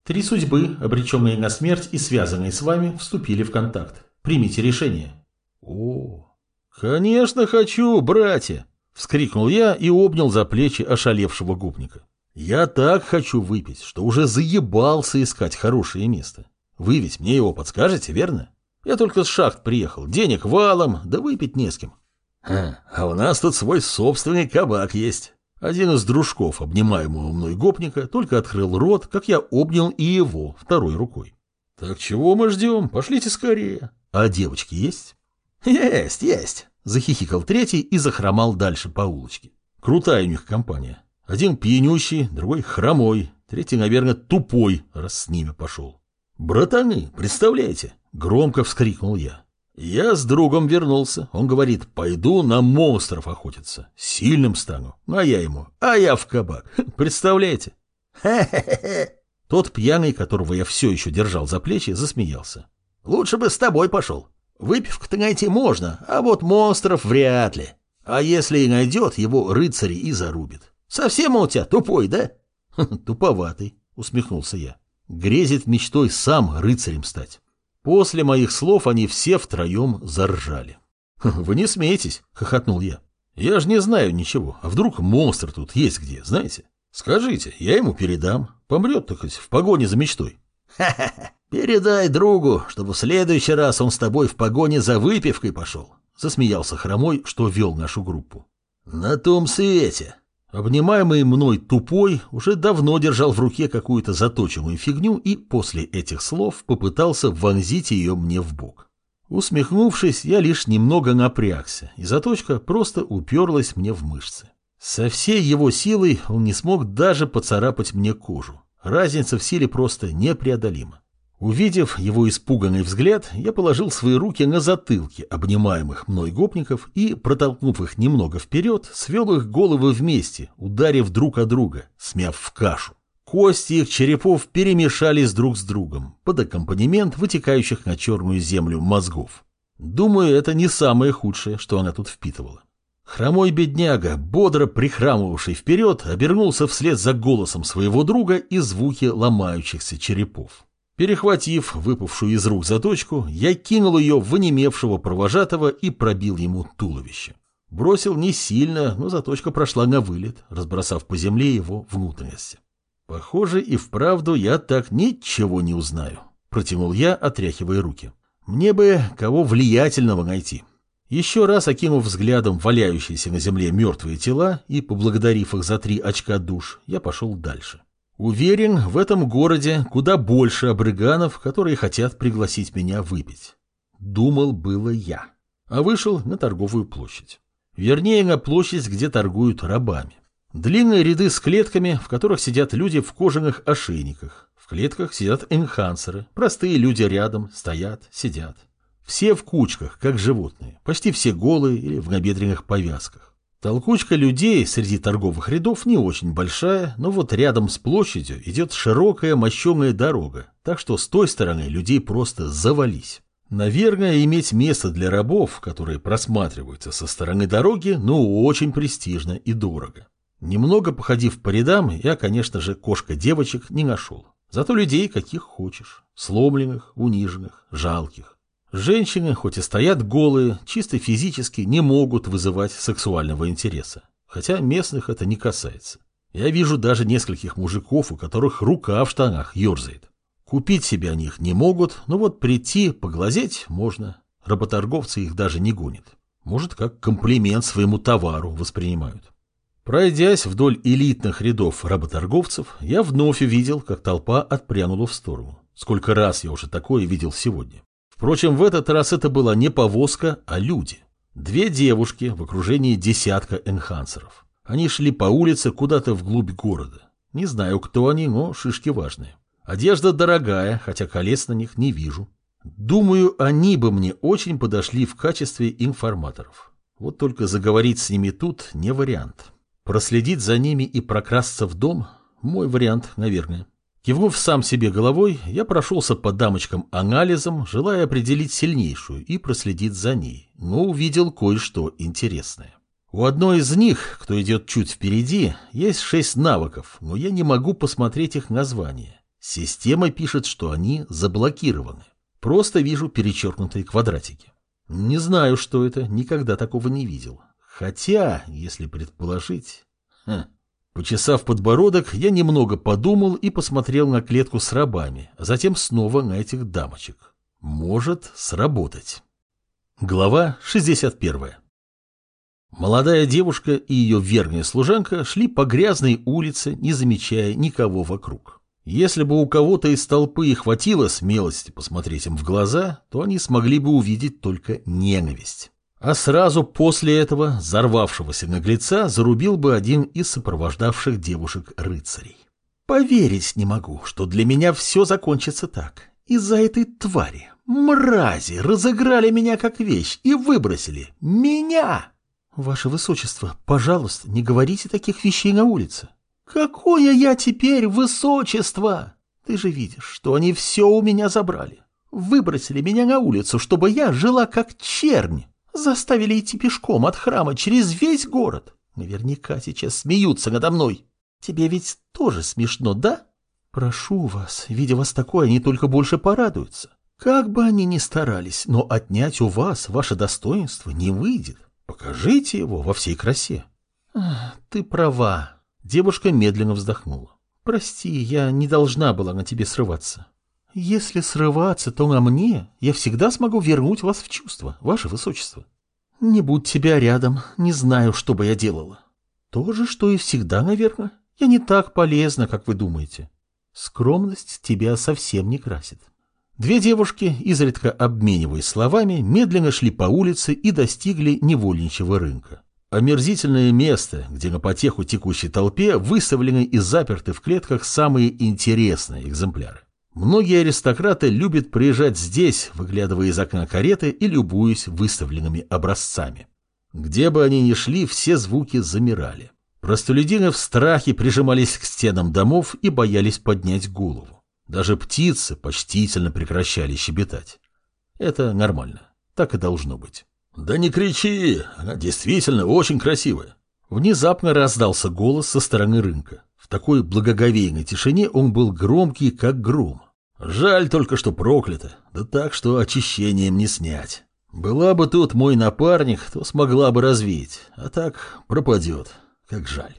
Три судьбы, обреченные на смерть и связанные с вами, вступили в контакт. Примите решение. О, конечно хочу, братья! Вскрикнул я и обнял за плечи ошалевшего губника. Я так хочу выпить, что уже заебался искать хорошее место. Вы ведь мне его подскажете, верно? Я только с шахт приехал, денег валом, да выпить не с кем. А, а у нас тут свой собственный кабак есть. Один из дружков, обнимаемого мной гопника, только открыл рот, как я обнял и его второй рукой. Так чего мы ждем? Пошлите скорее. А девочки есть? Есть, есть, захихикал третий и захромал дальше по улочке. Крутая у них компания. Один пьянющий, другой хромой, третий, наверное, тупой, раз с ними пошел. «Братаны, представляете?» — громко вскрикнул я. Я с другом вернулся. Он говорит, пойду на монстров охотиться. Сильным стану. А я ему, а я в кабак. [LAUGHS] Представляете? Хе-хе-хе. Тот пьяный, которого я все еще держал за плечи, засмеялся. Лучше бы с тобой пошел. Выпивку-то найти можно, а вот монстров вряд ли. А если и найдет, его рыцари и зарубит. Совсем он у тебя тупой, да? [LAUGHS] Туповатый, усмехнулся я грезит мечтой сам рыцарем стать. После моих слов они все втроем заржали. «Вы не смеетесь», — хохотнул я. «Я же не знаю ничего, а вдруг монстр тут есть где, знаете? Скажите, я ему передам. Помрет-то хоть в погоне за мечтой». «Ха-ха-ха, передай другу, чтобы в следующий раз он с тобой в погоне за выпивкой пошел», — засмеялся Хромой, что вел нашу группу. «На том свете», Обнимаемый мной тупой уже давно держал в руке какую-то заточенную фигню и после этих слов попытался вонзить ее мне в бок. Усмехнувшись, я лишь немного напрягся, и заточка просто уперлась мне в мышцы. Со всей его силой он не смог даже поцарапать мне кожу. Разница в силе просто непреодолима. Увидев его испуганный взгляд, я положил свои руки на затылки обнимаемых мной гопников и, протолкнув их немного вперед, свел их головы вместе, ударив друг о друга, смяв в кашу. Кости их черепов перемешались друг с другом, под аккомпанемент вытекающих на черную землю мозгов. Думаю, это не самое худшее, что она тут впитывала. Хромой бедняга, бодро прихрамывавший вперед, обернулся вслед за голосом своего друга и звуки ломающихся черепов. Перехватив выпавшую из рук заточку, я кинул ее в онемевшего провожатого и пробил ему туловище. Бросил не сильно, но заточка прошла на вылет, разбросав по земле его внутренности. Похоже, и вправду я так ничего не узнаю, протянул я, отряхивая руки. Мне бы кого влиятельного найти. Еще раз окинув взглядом валяющиеся на земле мертвые тела и поблагодарив их за три очка душ, я пошел дальше. Уверен, в этом городе куда больше абрыганов, которые хотят пригласить меня выпить. Думал было я. А вышел на торговую площадь. Вернее, на площадь, где торгуют рабами. Длинные ряды с клетками, в которых сидят люди в кожаных ошейниках. В клетках сидят энхансеры. Простые люди рядом стоят, сидят. Все в кучках, как животные. Почти все голые или в набедренных повязках. Толкучка людей среди торговых рядов не очень большая, но вот рядом с площадью идет широкая мощеная дорога, так что с той стороны людей просто завались. Наверное, иметь место для рабов, которые просматриваются со стороны дороги, ну очень престижно и дорого. Немного походив по рядам, я, конечно же, кошка-девочек не нашел. Зато людей каких хочешь. Сломленных, униженных, жалких. Женщины, хоть и стоят голые, чисто физически не могут вызывать сексуального интереса. Хотя местных это не касается. Я вижу даже нескольких мужиков, у которых рука в штанах ерзает. Купить себе о них не могут, но вот прийти, поглазеть можно. Работорговцы их даже не гонят. Может, как комплимент своему товару воспринимают. Пройдясь вдоль элитных рядов работорговцев, я вновь увидел, как толпа отпрянула в сторону. Сколько раз я уже такое видел сегодня. Впрочем, в этот раз это была не повозка, а люди. Две девушки в окружении десятка энхансеров. Они шли по улице куда-то вглубь города. Не знаю, кто они, но шишки важные. Одежда дорогая, хотя колец на них не вижу. Думаю, они бы мне очень подошли в качестве информаторов. Вот только заговорить с ними тут не вариант. Проследить за ними и прокрасться в дом – мой вариант, наверное. Кивнув сам себе головой, я прошелся по дамочкам-анализам, желая определить сильнейшую и проследить за ней, но увидел кое-что интересное. У одной из них, кто идет чуть впереди, есть шесть навыков, но я не могу посмотреть их названия. Система пишет, что они заблокированы. Просто вижу перечеркнутые квадратики. Не знаю, что это, никогда такого не видел. Хотя, если предположить... Хм. Почесав подбородок, я немного подумал и посмотрел на клетку с рабами, а затем снова на этих дамочек. Может сработать. Глава 61. Молодая девушка и ее верная служанка шли по грязной улице, не замечая никого вокруг. Если бы у кого-то из толпы и хватило смелости посмотреть им в глаза, то они смогли бы увидеть только ненависть. А сразу после этого взорвавшегося наглеца зарубил бы один из сопровождавших девушек рыцарей. Поверить не могу, что для меня все закончится так. Из-за этой твари, мрази, разыграли меня как вещь и выбросили. Меня! Ваше Высочество, пожалуйста, не говорите таких вещей на улице. Какое я теперь высочество? Ты же видишь, что они все у меня забрали. Выбросили меня на улицу, чтобы я жила как чернь. Заставили идти пешком от храма через весь город. Наверняка сейчас смеются надо мной. Тебе ведь тоже смешно, да? Прошу вас, видя вас такое, они только больше порадуются. Как бы они ни старались, но отнять у вас ваше достоинство не выйдет. Покажите его во всей красе. Ты права. Девушка медленно вздохнула. Прости, я не должна была на тебе срываться. Если срываться, то на мне я всегда смогу вернуть вас в чувство, ваше высочество. Не будь тебя рядом, не знаю, что бы я делала. То же, что и всегда, наверное. Я не так полезна, как вы думаете. Скромность тебя совсем не красит. Две девушки, изредка обмениваясь словами, медленно шли по улице и достигли невольничьего рынка. Омерзительное место, где на потеху текущей толпе выставлены и заперты в клетках самые интересные экземпляры. Многие аристократы любят приезжать здесь, выглядывая из окна кареты и любуясь выставленными образцами. Где бы они ни шли, все звуки замирали. Простолюдины в страхе прижимались к стенам домов и боялись поднять голову. Даже птицы почтительно прекращали щебетать. Это нормально. Так и должно быть. «Да не кричи! Она действительно очень красивая!» Внезапно раздался голос со стороны рынка. В такой благоговейной тишине он был громкий, как гром. Жаль только, что проклято, да так, что очищением не снять. Была бы тут мой напарник, то смогла бы развеять, а так пропадет. Как жаль.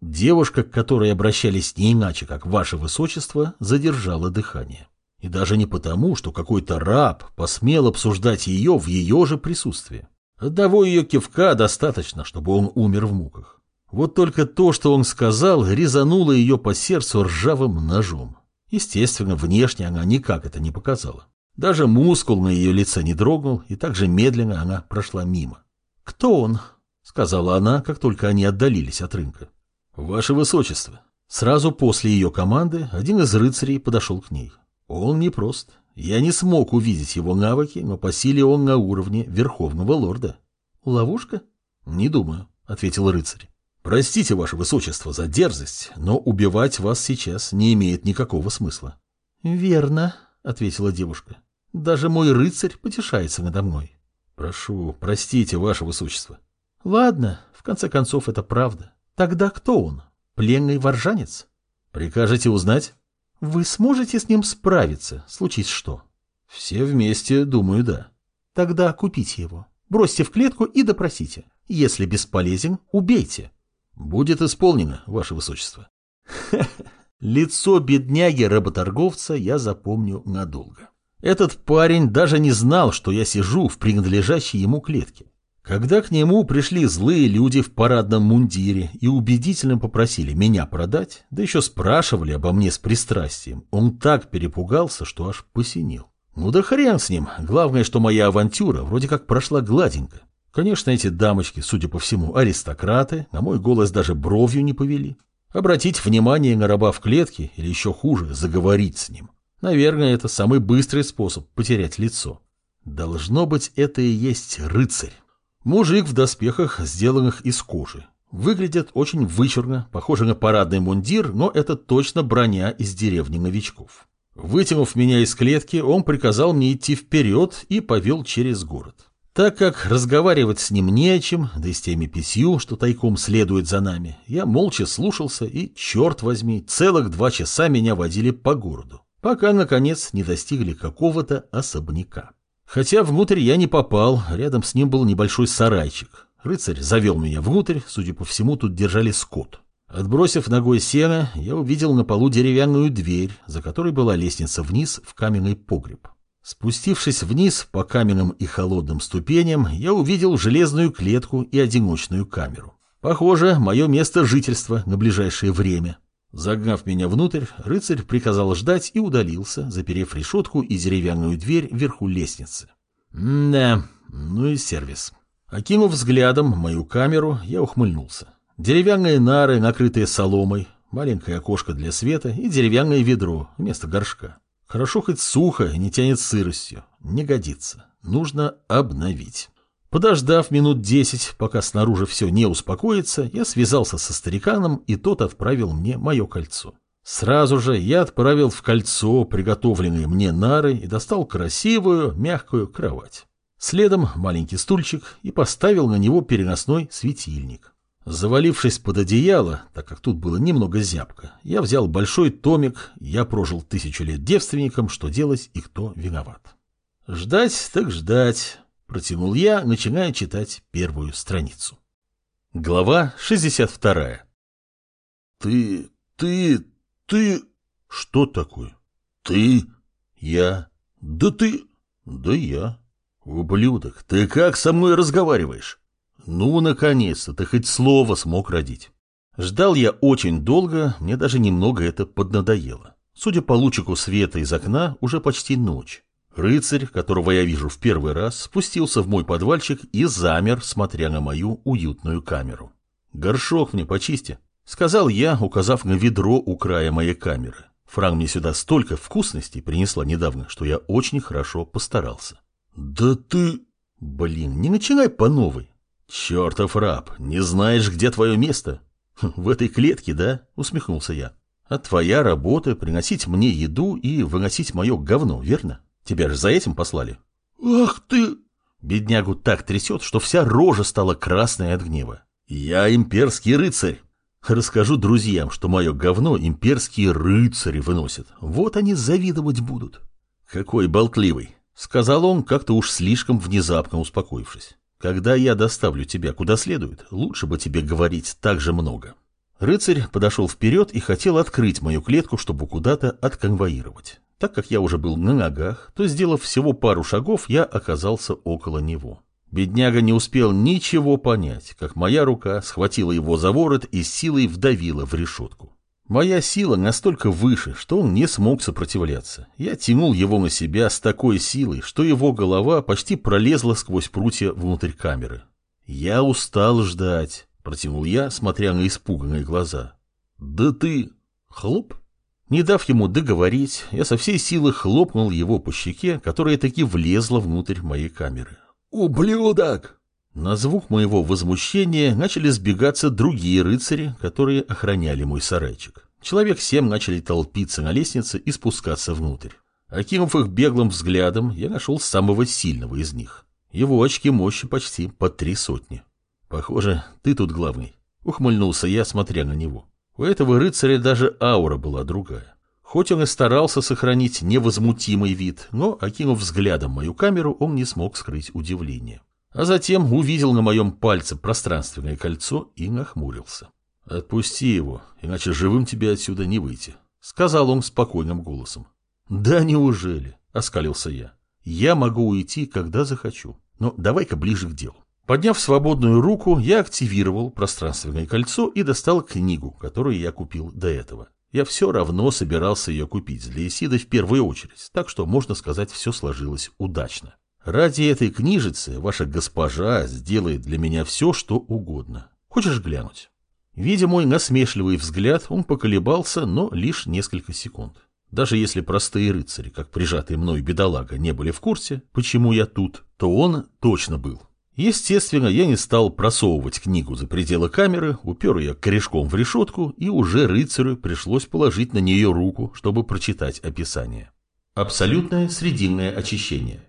Девушка, к которой обращались не иначе, как ваше высочество, задержала дыхание. И даже не потому, что какой-то раб посмел обсуждать ее в ее же присутствии. Одного ее кивка достаточно, чтобы он умер в муках. Вот только то, что он сказал, резануло ее по сердцу ржавым ножом. Естественно, внешне она никак это не показала. Даже мускул на ее лице не дрогнул, и так же медленно она прошла мимо. «Кто он?» — сказала она, как только они отдалились от рынка. «Ваше Высочество». Сразу после ее команды один из рыцарей подошел к ней. Он непрост. Я не смог увидеть его навыки, но по силе он на уровне Верховного Лорда. «Ловушка?» «Не думаю», — ответил рыцарь. Простите, ваше высочество, за дерзость, но убивать вас сейчас не имеет никакого смысла. Верно, ответила девушка. Даже мой рыцарь потешается надо мной. Прошу, простите, ваше высочество. Ладно, в конце концов, это правда. Тогда кто он? Пленный воржанец? Прикажете узнать? Вы сможете с ним справиться, случись что? Все вместе, думаю, да. Тогда купите его. Бросьте в клетку и допросите. Если бесполезен, убейте. Будет исполнено, ваше высочество. [LAUGHS] Лицо бедняги-работорговца я запомню надолго. Этот парень даже не знал, что я сижу в принадлежащей ему клетке. Когда к нему пришли злые люди в парадном мундире и убедительно попросили меня продать, да еще спрашивали обо мне с пристрастием, он так перепугался, что аж посинел. Ну да хрен с ним, главное, что моя авантюра вроде как прошла гладенько. Конечно, эти дамочки, судя по всему, аристократы, на мой голос даже бровью не повели. Обратить внимание на раба в клетке или еще хуже, заговорить с ним. Наверное, это самый быстрый способ потерять лицо. Должно быть, это и есть рыцарь. Мужик в доспехах, сделанных из кожи. Выглядит очень вычурно, похоже на парадный мундир, но это точно броня из деревни новичков. Вытянув меня из клетки, он приказал мне идти вперед и повел через город. Так как разговаривать с ним не о чем, да и с теми писью, что тайком следует за нами, я молча слушался и, черт возьми, целых два часа меня водили по городу, пока, наконец, не достигли какого-то особняка. Хотя внутрь я не попал, рядом с ним был небольшой сарайчик. Рыцарь завел меня внутрь, судя по всему, тут держали скот. Отбросив ногой сено, я увидел на полу деревянную дверь, за которой была лестница вниз в каменный погреб. Спустившись вниз по каменным и холодным ступеням, я увидел железную клетку и одиночную камеру. Похоже, мое место жительства на ближайшее время. Загнав меня внутрь, рыцарь приказал ждать и удалился, заперев решетку и деревянную дверь вверху лестницы. да, ну и сервис. Окинув взглядом мою камеру, я ухмыльнулся. Деревянные нары, накрытые соломой, маленькое окошко для света и деревянное ведро вместо горшка. Хорошо хоть сухо, не тянет сыростью. Не годится. Нужно обновить. Подождав минут десять, пока снаружи все не успокоится, я связался со стариканом, и тот отправил мне мое кольцо. Сразу же я отправил в кольцо приготовленные мне нары и достал красивую, мягкую кровать. Следом маленький стульчик и поставил на него переносной светильник. Завалившись под одеяло, так как тут было немного зябко, я взял большой томик «Я прожил тысячу лет девственником, что делать и кто виноват». Ждать так ждать. Протянул я, начиная читать первую страницу. Глава 62. Ты, ты, ты... Что такое? Ты? Я? Да ты... Да я. Ублюдок, ты как со мной разговариваешь? Ну, наконец-то, ты хоть слово смог родить. Ждал я очень долго, мне даже немного это поднадоело. Судя по лучику света из окна, уже почти ночь. Рыцарь, которого я вижу в первый раз, спустился в мой подвальчик и замер, смотря на мою уютную камеру. «Горшок мне почисти», — сказал я, указав на ведро у края моей камеры. Фран мне сюда столько вкусностей принесла недавно, что я очень хорошо постарался. «Да ты...» «Блин, не начинай по новой». «Чертов раб, не знаешь, где твое место?» «Хм, «В этой клетке, да?» — усмехнулся я. «А твоя работа — приносить мне еду и выносить мое говно, верно?» Тебя же за этим послали? Ах ты! Беднягу так трясет, что вся рожа стала красной от гнева. Я имперский рыцарь. Расскажу друзьям, что мое говно имперские рыцари выносят. Вот они завидовать будут. Какой болтливый, сказал он, как-то уж слишком внезапно успокоившись. Когда я доставлю тебя куда следует, лучше бы тебе говорить так же много. Рыцарь подошел вперед и хотел открыть мою клетку, чтобы куда-то отконвоировать. Так как я уже был на ногах, то, сделав всего пару шагов, я оказался около него. Бедняга не успел ничего понять, как моя рука схватила его за ворот и силой вдавила в решетку. Моя сила настолько выше, что он не смог сопротивляться. Я тянул его на себя с такой силой, что его голова почти пролезла сквозь прутья внутрь камеры. «Я устал ждать», — протянул я, смотря на испуганные глаза. «Да ты...» Хлоп! Не дав ему договорить, я со всей силы хлопнул его по щеке, которая таки влезла внутрь моей камеры. «Ублюдок!» На звук моего возмущения начали сбегаться другие рыцари, которые охраняли мой сарайчик. Человек семь начали толпиться на лестнице и спускаться внутрь. Окинув их беглым взглядом, я нашел самого сильного из них. Его очки мощи почти по три сотни. «Похоже, ты тут главный», — ухмыльнулся я, смотря на него. У этого рыцаря даже аура была другая. Хоть он и старался сохранить невозмутимый вид, но, окинув взглядом мою камеру, он не смог скрыть удивление. А затем увидел на моем пальце пространственное кольцо и нахмурился. «Отпусти его, иначе живым тебе отсюда не выйти», — сказал он спокойным голосом. «Да неужели?» — оскалился я. «Я могу уйти, когда захочу. Но давай-ка ближе к делу». Подняв свободную руку, я активировал пространственное кольцо и достал книгу, которую я купил до этого. Я все равно собирался ее купить для Исида в первую очередь, так что, можно сказать, все сложилось удачно. Ради этой книжицы ваша госпожа сделает для меня все, что угодно. Хочешь глянуть? Видя мой насмешливый взгляд, он поколебался, но лишь несколько секунд. Даже если простые рыцари, как прижатый мной бедолага, не были в курсе, почему я тут, то он точно был. Естественно, я не стал просовывать книгу за пределы камеры, упер ее корешком в решетку, и уже рыцарю пришлось положить на нее руку, чтобы прочитать описание. Абсолютное срединное очищение.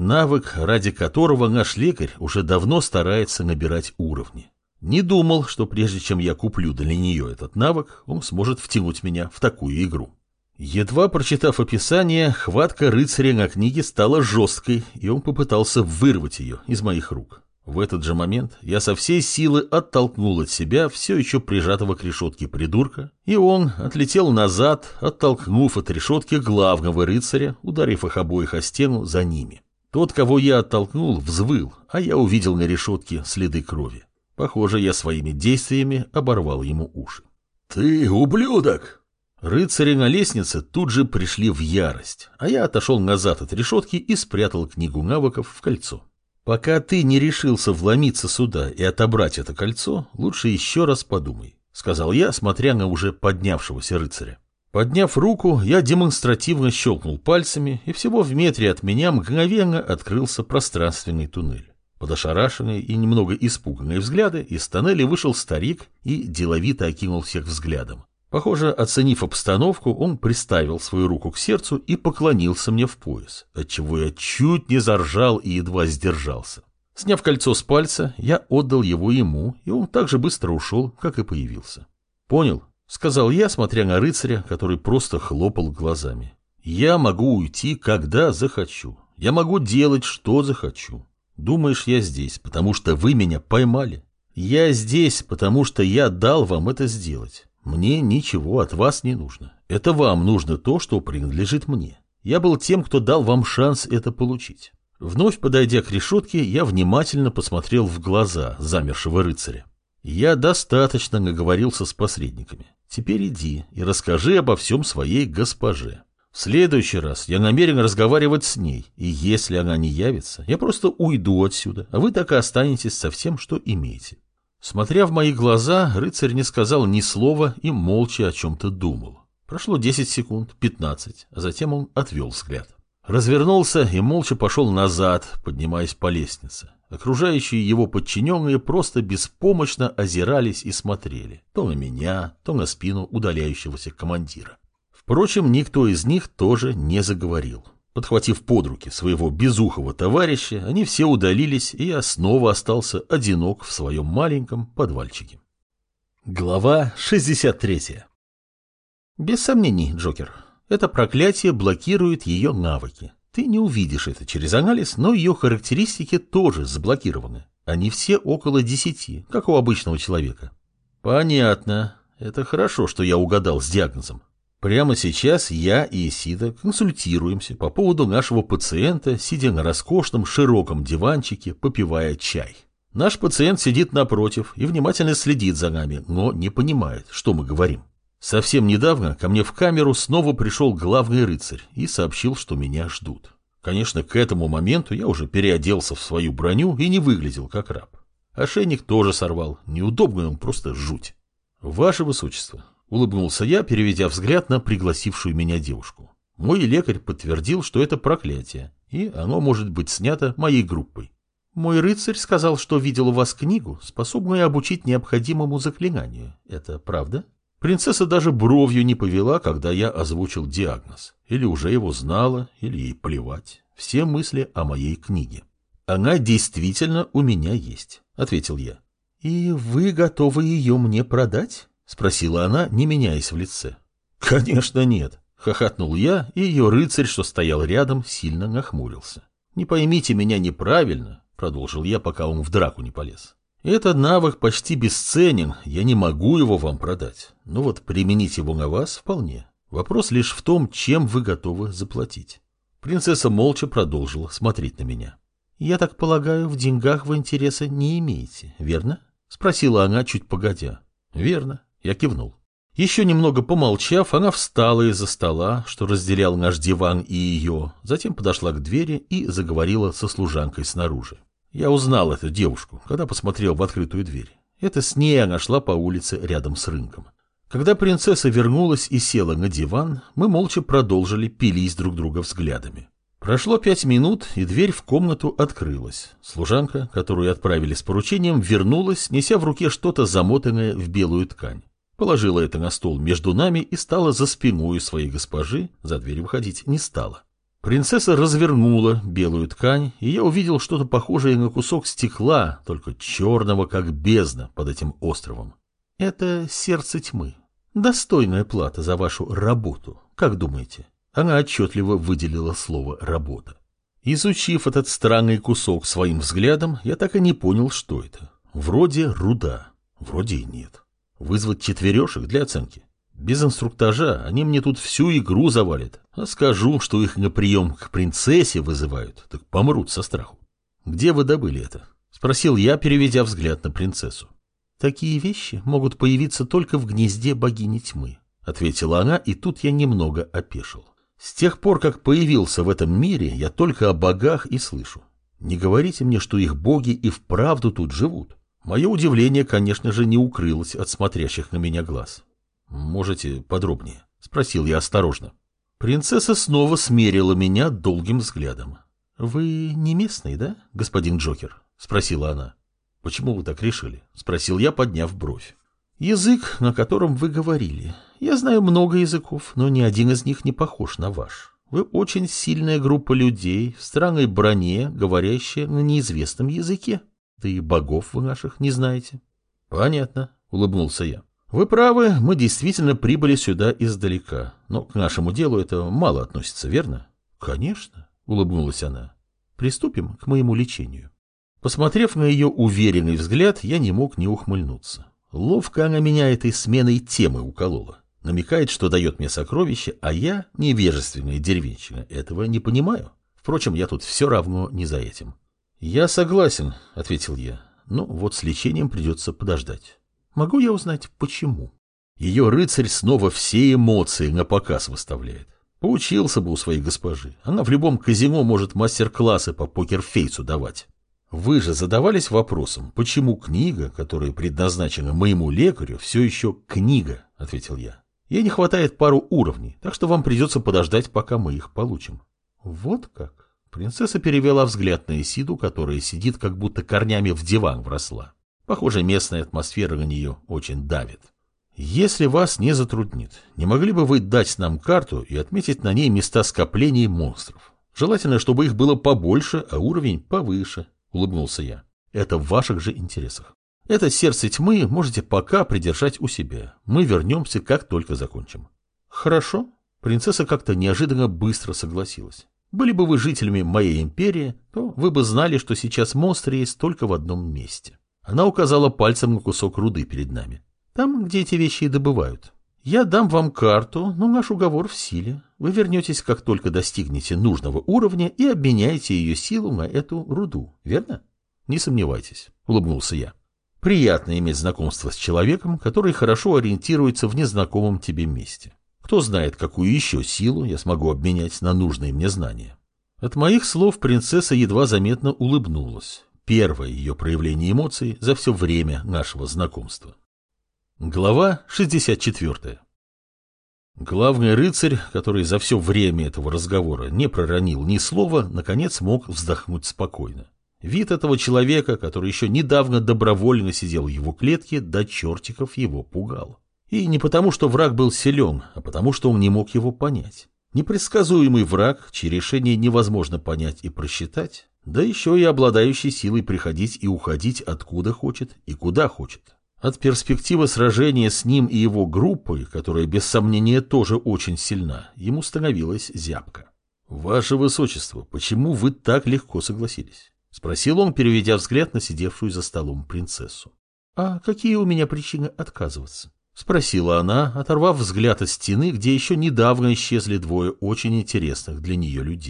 Навык, ради которого наш лекарь уже давно старается набирать уровни. Не думал, что прежде чем я куплю для нее этот навык, он сможет втянуть меня в такую игру. Едва прочитав описание, хватка рыцаря на книге стала жесткой, и он попытался вырвать ее из моих рук. В этот же момент я со всей силы оттолкнул от себя все еще прижатого к решетке придурка, и он отлетел назад, оттолкнув от решетки главного рыцаря, ударив их обоих о стену за ними. Тот, кого я оттолкнул, взвыл, а я увидел на решетке следы крови. Похоже, я своими действиями оборвал ему уши. «Ты ублюдок!» Рыцари на лестнице тут же пришли в ярость, а я отошел назад от решетки и спрятал книгу навыков в кольцо. Пока ты не решился вломиться сюда и отобрать это кольцо, лучше еще раз подумай, сказал я, смотря на уже поднявшегося рыцаря. Подняв руку, я демонстративно щелкнул пальцами, и всего в метре от меня мгновенно открылся пространственный туннель. Под ошарашенные и немного испуганные взгляды из тоннеля вышел старик и деловито окинул всех взглядом. Похоже, оценив обстановку, он приставил свою руку к сердцу и поклонился мне в пояс, отчего я чуть не заржал и едва сдержался. Сняв кольцо с пальца, я отдал его ему, и он так же быстро ушел, как и появился. «Понял», — сказал я, смотря на рыцаря, который просто хлопал глазами. «Я могу уйти, когда захочу. Я могу делать, что захочу. Думаешь, я здесь, потому что вы меня поймали? Я здесь, потому что я дал вам это сделать. Мне ничего от вас не нужно. Это вам нужно то, что принадлежит мне. Я был тем, кто дал вам шанс это получить. Вновь подойдя к решетке, я внимательно посмотрел в глаза замершего рыцаря. Я достаточно наговорился с посредниками. Теперь иди и расскажи обо всем своей госпоже. В следующий раз я намерен разговаривать с ней, и если она не явится, я просто уйду отсюда, а вы так и останетесь со всем, что имеете. Смотря в мои глаза, рыцарь не сказал ни слова и молча о чем-то думал. Прошло 10 секунд, 15, а затем он отвел взгляд. Развернулся и молча пошел назад, поднимаясь по лестнице. Окружающие его подчиненные просто беспомощно озирались и смотрели. То на меня, то на спину удаляющегося командира. Впрочем, никто из них тоже не заговорил. Подхватив под руки своего безухого товарища, они все удалились, и я снова остался одинок в своем маленьком подвальчике. Глава 63 Без сомнений, Джокер, это проклятие блокирует ее навыки. Ты не увидишь это через анализ, но ее характеристики тоже заблокированы. Они все около десяти, как у обычного человека. Понятно. Это хорошо, что я угадал с диагнозом. Прямо сейчас я и Исида консультируемся по поводу нашего пациента, сидя на роскошном широком диванчике, попивая чай. Наш пациент сидит напротив и внимательно следит за нами, но не понимает, что мы говорим. Совсем недавно ко мне в камеру снова пришел главный рыцарь и сообщил, что меня ждут. Конечно, к этому моменту я уже переоделся в свою броню и не выглядел как раб. Ошейник тоже сорвал, неудобный он просто жуть. Ваше Высочество, Улыбнулся я, переведя взгляд на пригласившую меня девушку. Мой лекарь подтвердил, что это проклятие, и оно может быть снято моей группой. Мой рыцарь сказал, что видел у вас книгу, способную обучить необходимому заклинанию. Это правда? Принцесса даже бровью не повела, когда я озвучил диагноз. Или уже его знала, или ей плевать. Все мысли о моей книге. Она действительно у меня есть, ответил я. И вы готовы ее мне продать? — спросила она, не меняясь в лице. «Конечно нет», — Хохотнул я, и ее рыцарь, что стоял рядом, сильно нахмурился. «Не поймите меня неправильно», — продолжил я, пока он в драку не полез. «Этот навык почти бесценен, я не могу его вам продать. Но вот применить его на вас вполне. Вопрос лишь в том, чем вы готовы заплатить». Принцесса молча продолжила смотреть на меня. «Я так полагаю, в деньгах вы интереса не имеете, верно?» — спросила она чуть погодя. «Верно», — я кивнул. Еще немного помолчав, она встала из-за стола, что разделял наш диван и ее, затем подошла к двери и заговорила со служанкой снаружи. Я узнал эту девушку, когда посмотрел в открытую дверь. Это с ней она шла по улице рядом с рынком. Когда принцесса вернулась и села на диван, мы молча продолжили пились друг друга взглядами. Прошло пять минут, и дверь в комнату открылась. Служанка, которую отправили с поручением, вернулась, неся в руке что-то замотанное в белую ткань. Положила это на стол между нами и стала за спиной своей госпожи, за дверь выходить не стала. Принцесса развернула белую ткань, и я увидел что-то похожее на кусок стекла, только черного, как бездна под этим островом. Это сердце тьмы. Достойная плата за вашу работу, как думаете? Она отчетливо выделила слово «работа». Изучив этот странный кусок своим взглядом, я так и не понял, что это. Вроде руда, вроде и нет. Вызвать четверешек для оценки. Без инструктажа они мне тут всю игру завалят. А скажу, что их на прием к принцессе вызывают, так помрут со страху. Где вы добыли это? Спросил я, переведя взгляд на принцессу. Такие вещи могут появиться только в гнезде богини тьмы, ответила она, и тут я немного опешил. С тех пор, как появился в этом мире, я только о богах и слышу. Не говорите мне, что их боги и вправду тут живут. Мое удивление, конечно же, не укрылось от смотрящих на меня глаз. «Можете подробнее?» — спросил я осторожно. Принцесса снова смерила меня долгим взглядом. «Вы не местный, да, господин Джокер?» — спросила она. «Почему вы так решили?» — спросил я, подняв бровь. «Язык, на котором вы говорили. Я знаю много языков, но ни один из них не похож на ваш. Вы очень сильная группа людей в странной броне, говорящая на неизвестном языке». Да и богов вы наших не знаете. Понятно, улыбнулся я. Вы правы, мы действительно прибыли сюда издалека, но к нашему делу это мало относится, верно? Конечно, улыбнулась она. Приступим к моему лечению. Посмотрев на ее уверенный взгляд, я не мог не ухмыльнуться. Ловко она меня этой сменой темы уколола. Намекает, что дает мне сокровище, а я, невежественная деревенщина, этого не понимаю. Впрочем, я тут все равно не за этим. «Я согласен», — ответил я. «Ну, вот с лечением придется подождать. Могу я узнать, почему?» Ее рыцарь снова все эмоции на показ выставляет. Поучился бы у своей госпожи. Она в любом казино может мастер-классы по покерфейсу давать. Вы же задавались вопросом, почему книга, которая предназначена моему лекарю, все еще книга, ответил я. Ей не хватает пару уровней, так что вам придется подождать, пока мы их получим. Вот как? Принцесса перевела взгляд на Исиду, которая сидит, как будто корнями в диван вросла. Похоже, местная атмосфера на нее очень давит. Если вас не затруднит, не могли бы вы дать нам карту и отметить на ней места скоплений монстров? Желательно, чтобы их было побольше, а уровень повыше, улыбнулся я. Это в ваших же интересах. Это сердце тьмы можете пока придержать у себя. Мы вернемся, как только закончим. Хорошо. Принцесса как-то неожиданно быстро согласилась. Были бы вы жителями моей империи, то вы бы знали, что сейчас монстры есть только в одном месте. Она указала пальцем на кусок руды перед нами. Там, где эти вещи и добывают. Я дам вам карту, но наш уговор в силе. Вы вернетесь, как только достигнете нужного уровня и обменяете ее силу на эту руду, верно? Не сомневайтесь, улыбнулся я. Приятно иметь знакомство с человеком, который хорошо ориентируется в незнакомом тебе месте. Кто знает, какую еще силу я смогу обменять на нужные мне знания. От моих слов принцесса едва заметно улыбнулась. Первое ее проявление эмоций за все время нашего знакомства. Глава 64. Главный рыцарь, который за все время этого разговора не проронил ни слова, наконец мог вздохнуть спокойно. Вид этого человека, который еще недавно добровольно сидел в его клетке, до чертиков его пугал. И не потому, что враг был силен, а потому, что он не мог его понять. Непредсказуемый враг, чьи решения невозможно понять и просчитать, да еще и обладающий силой приходить и уходить откуда хочет и куда хочет. От перспективы сражения с ним и его группой, которая без сомнения тоже очень сильна, ему становилось зябко. «Ваше Высочество, почему вы так легко согласились?» — спросил он, переведя взгляд на сидевшую за столом принцессу. «А какие у меня причины отказываться?» — спросила она, оторвав взгляд от стены, где еще недавно исчезли двое очень интересных для нее людей.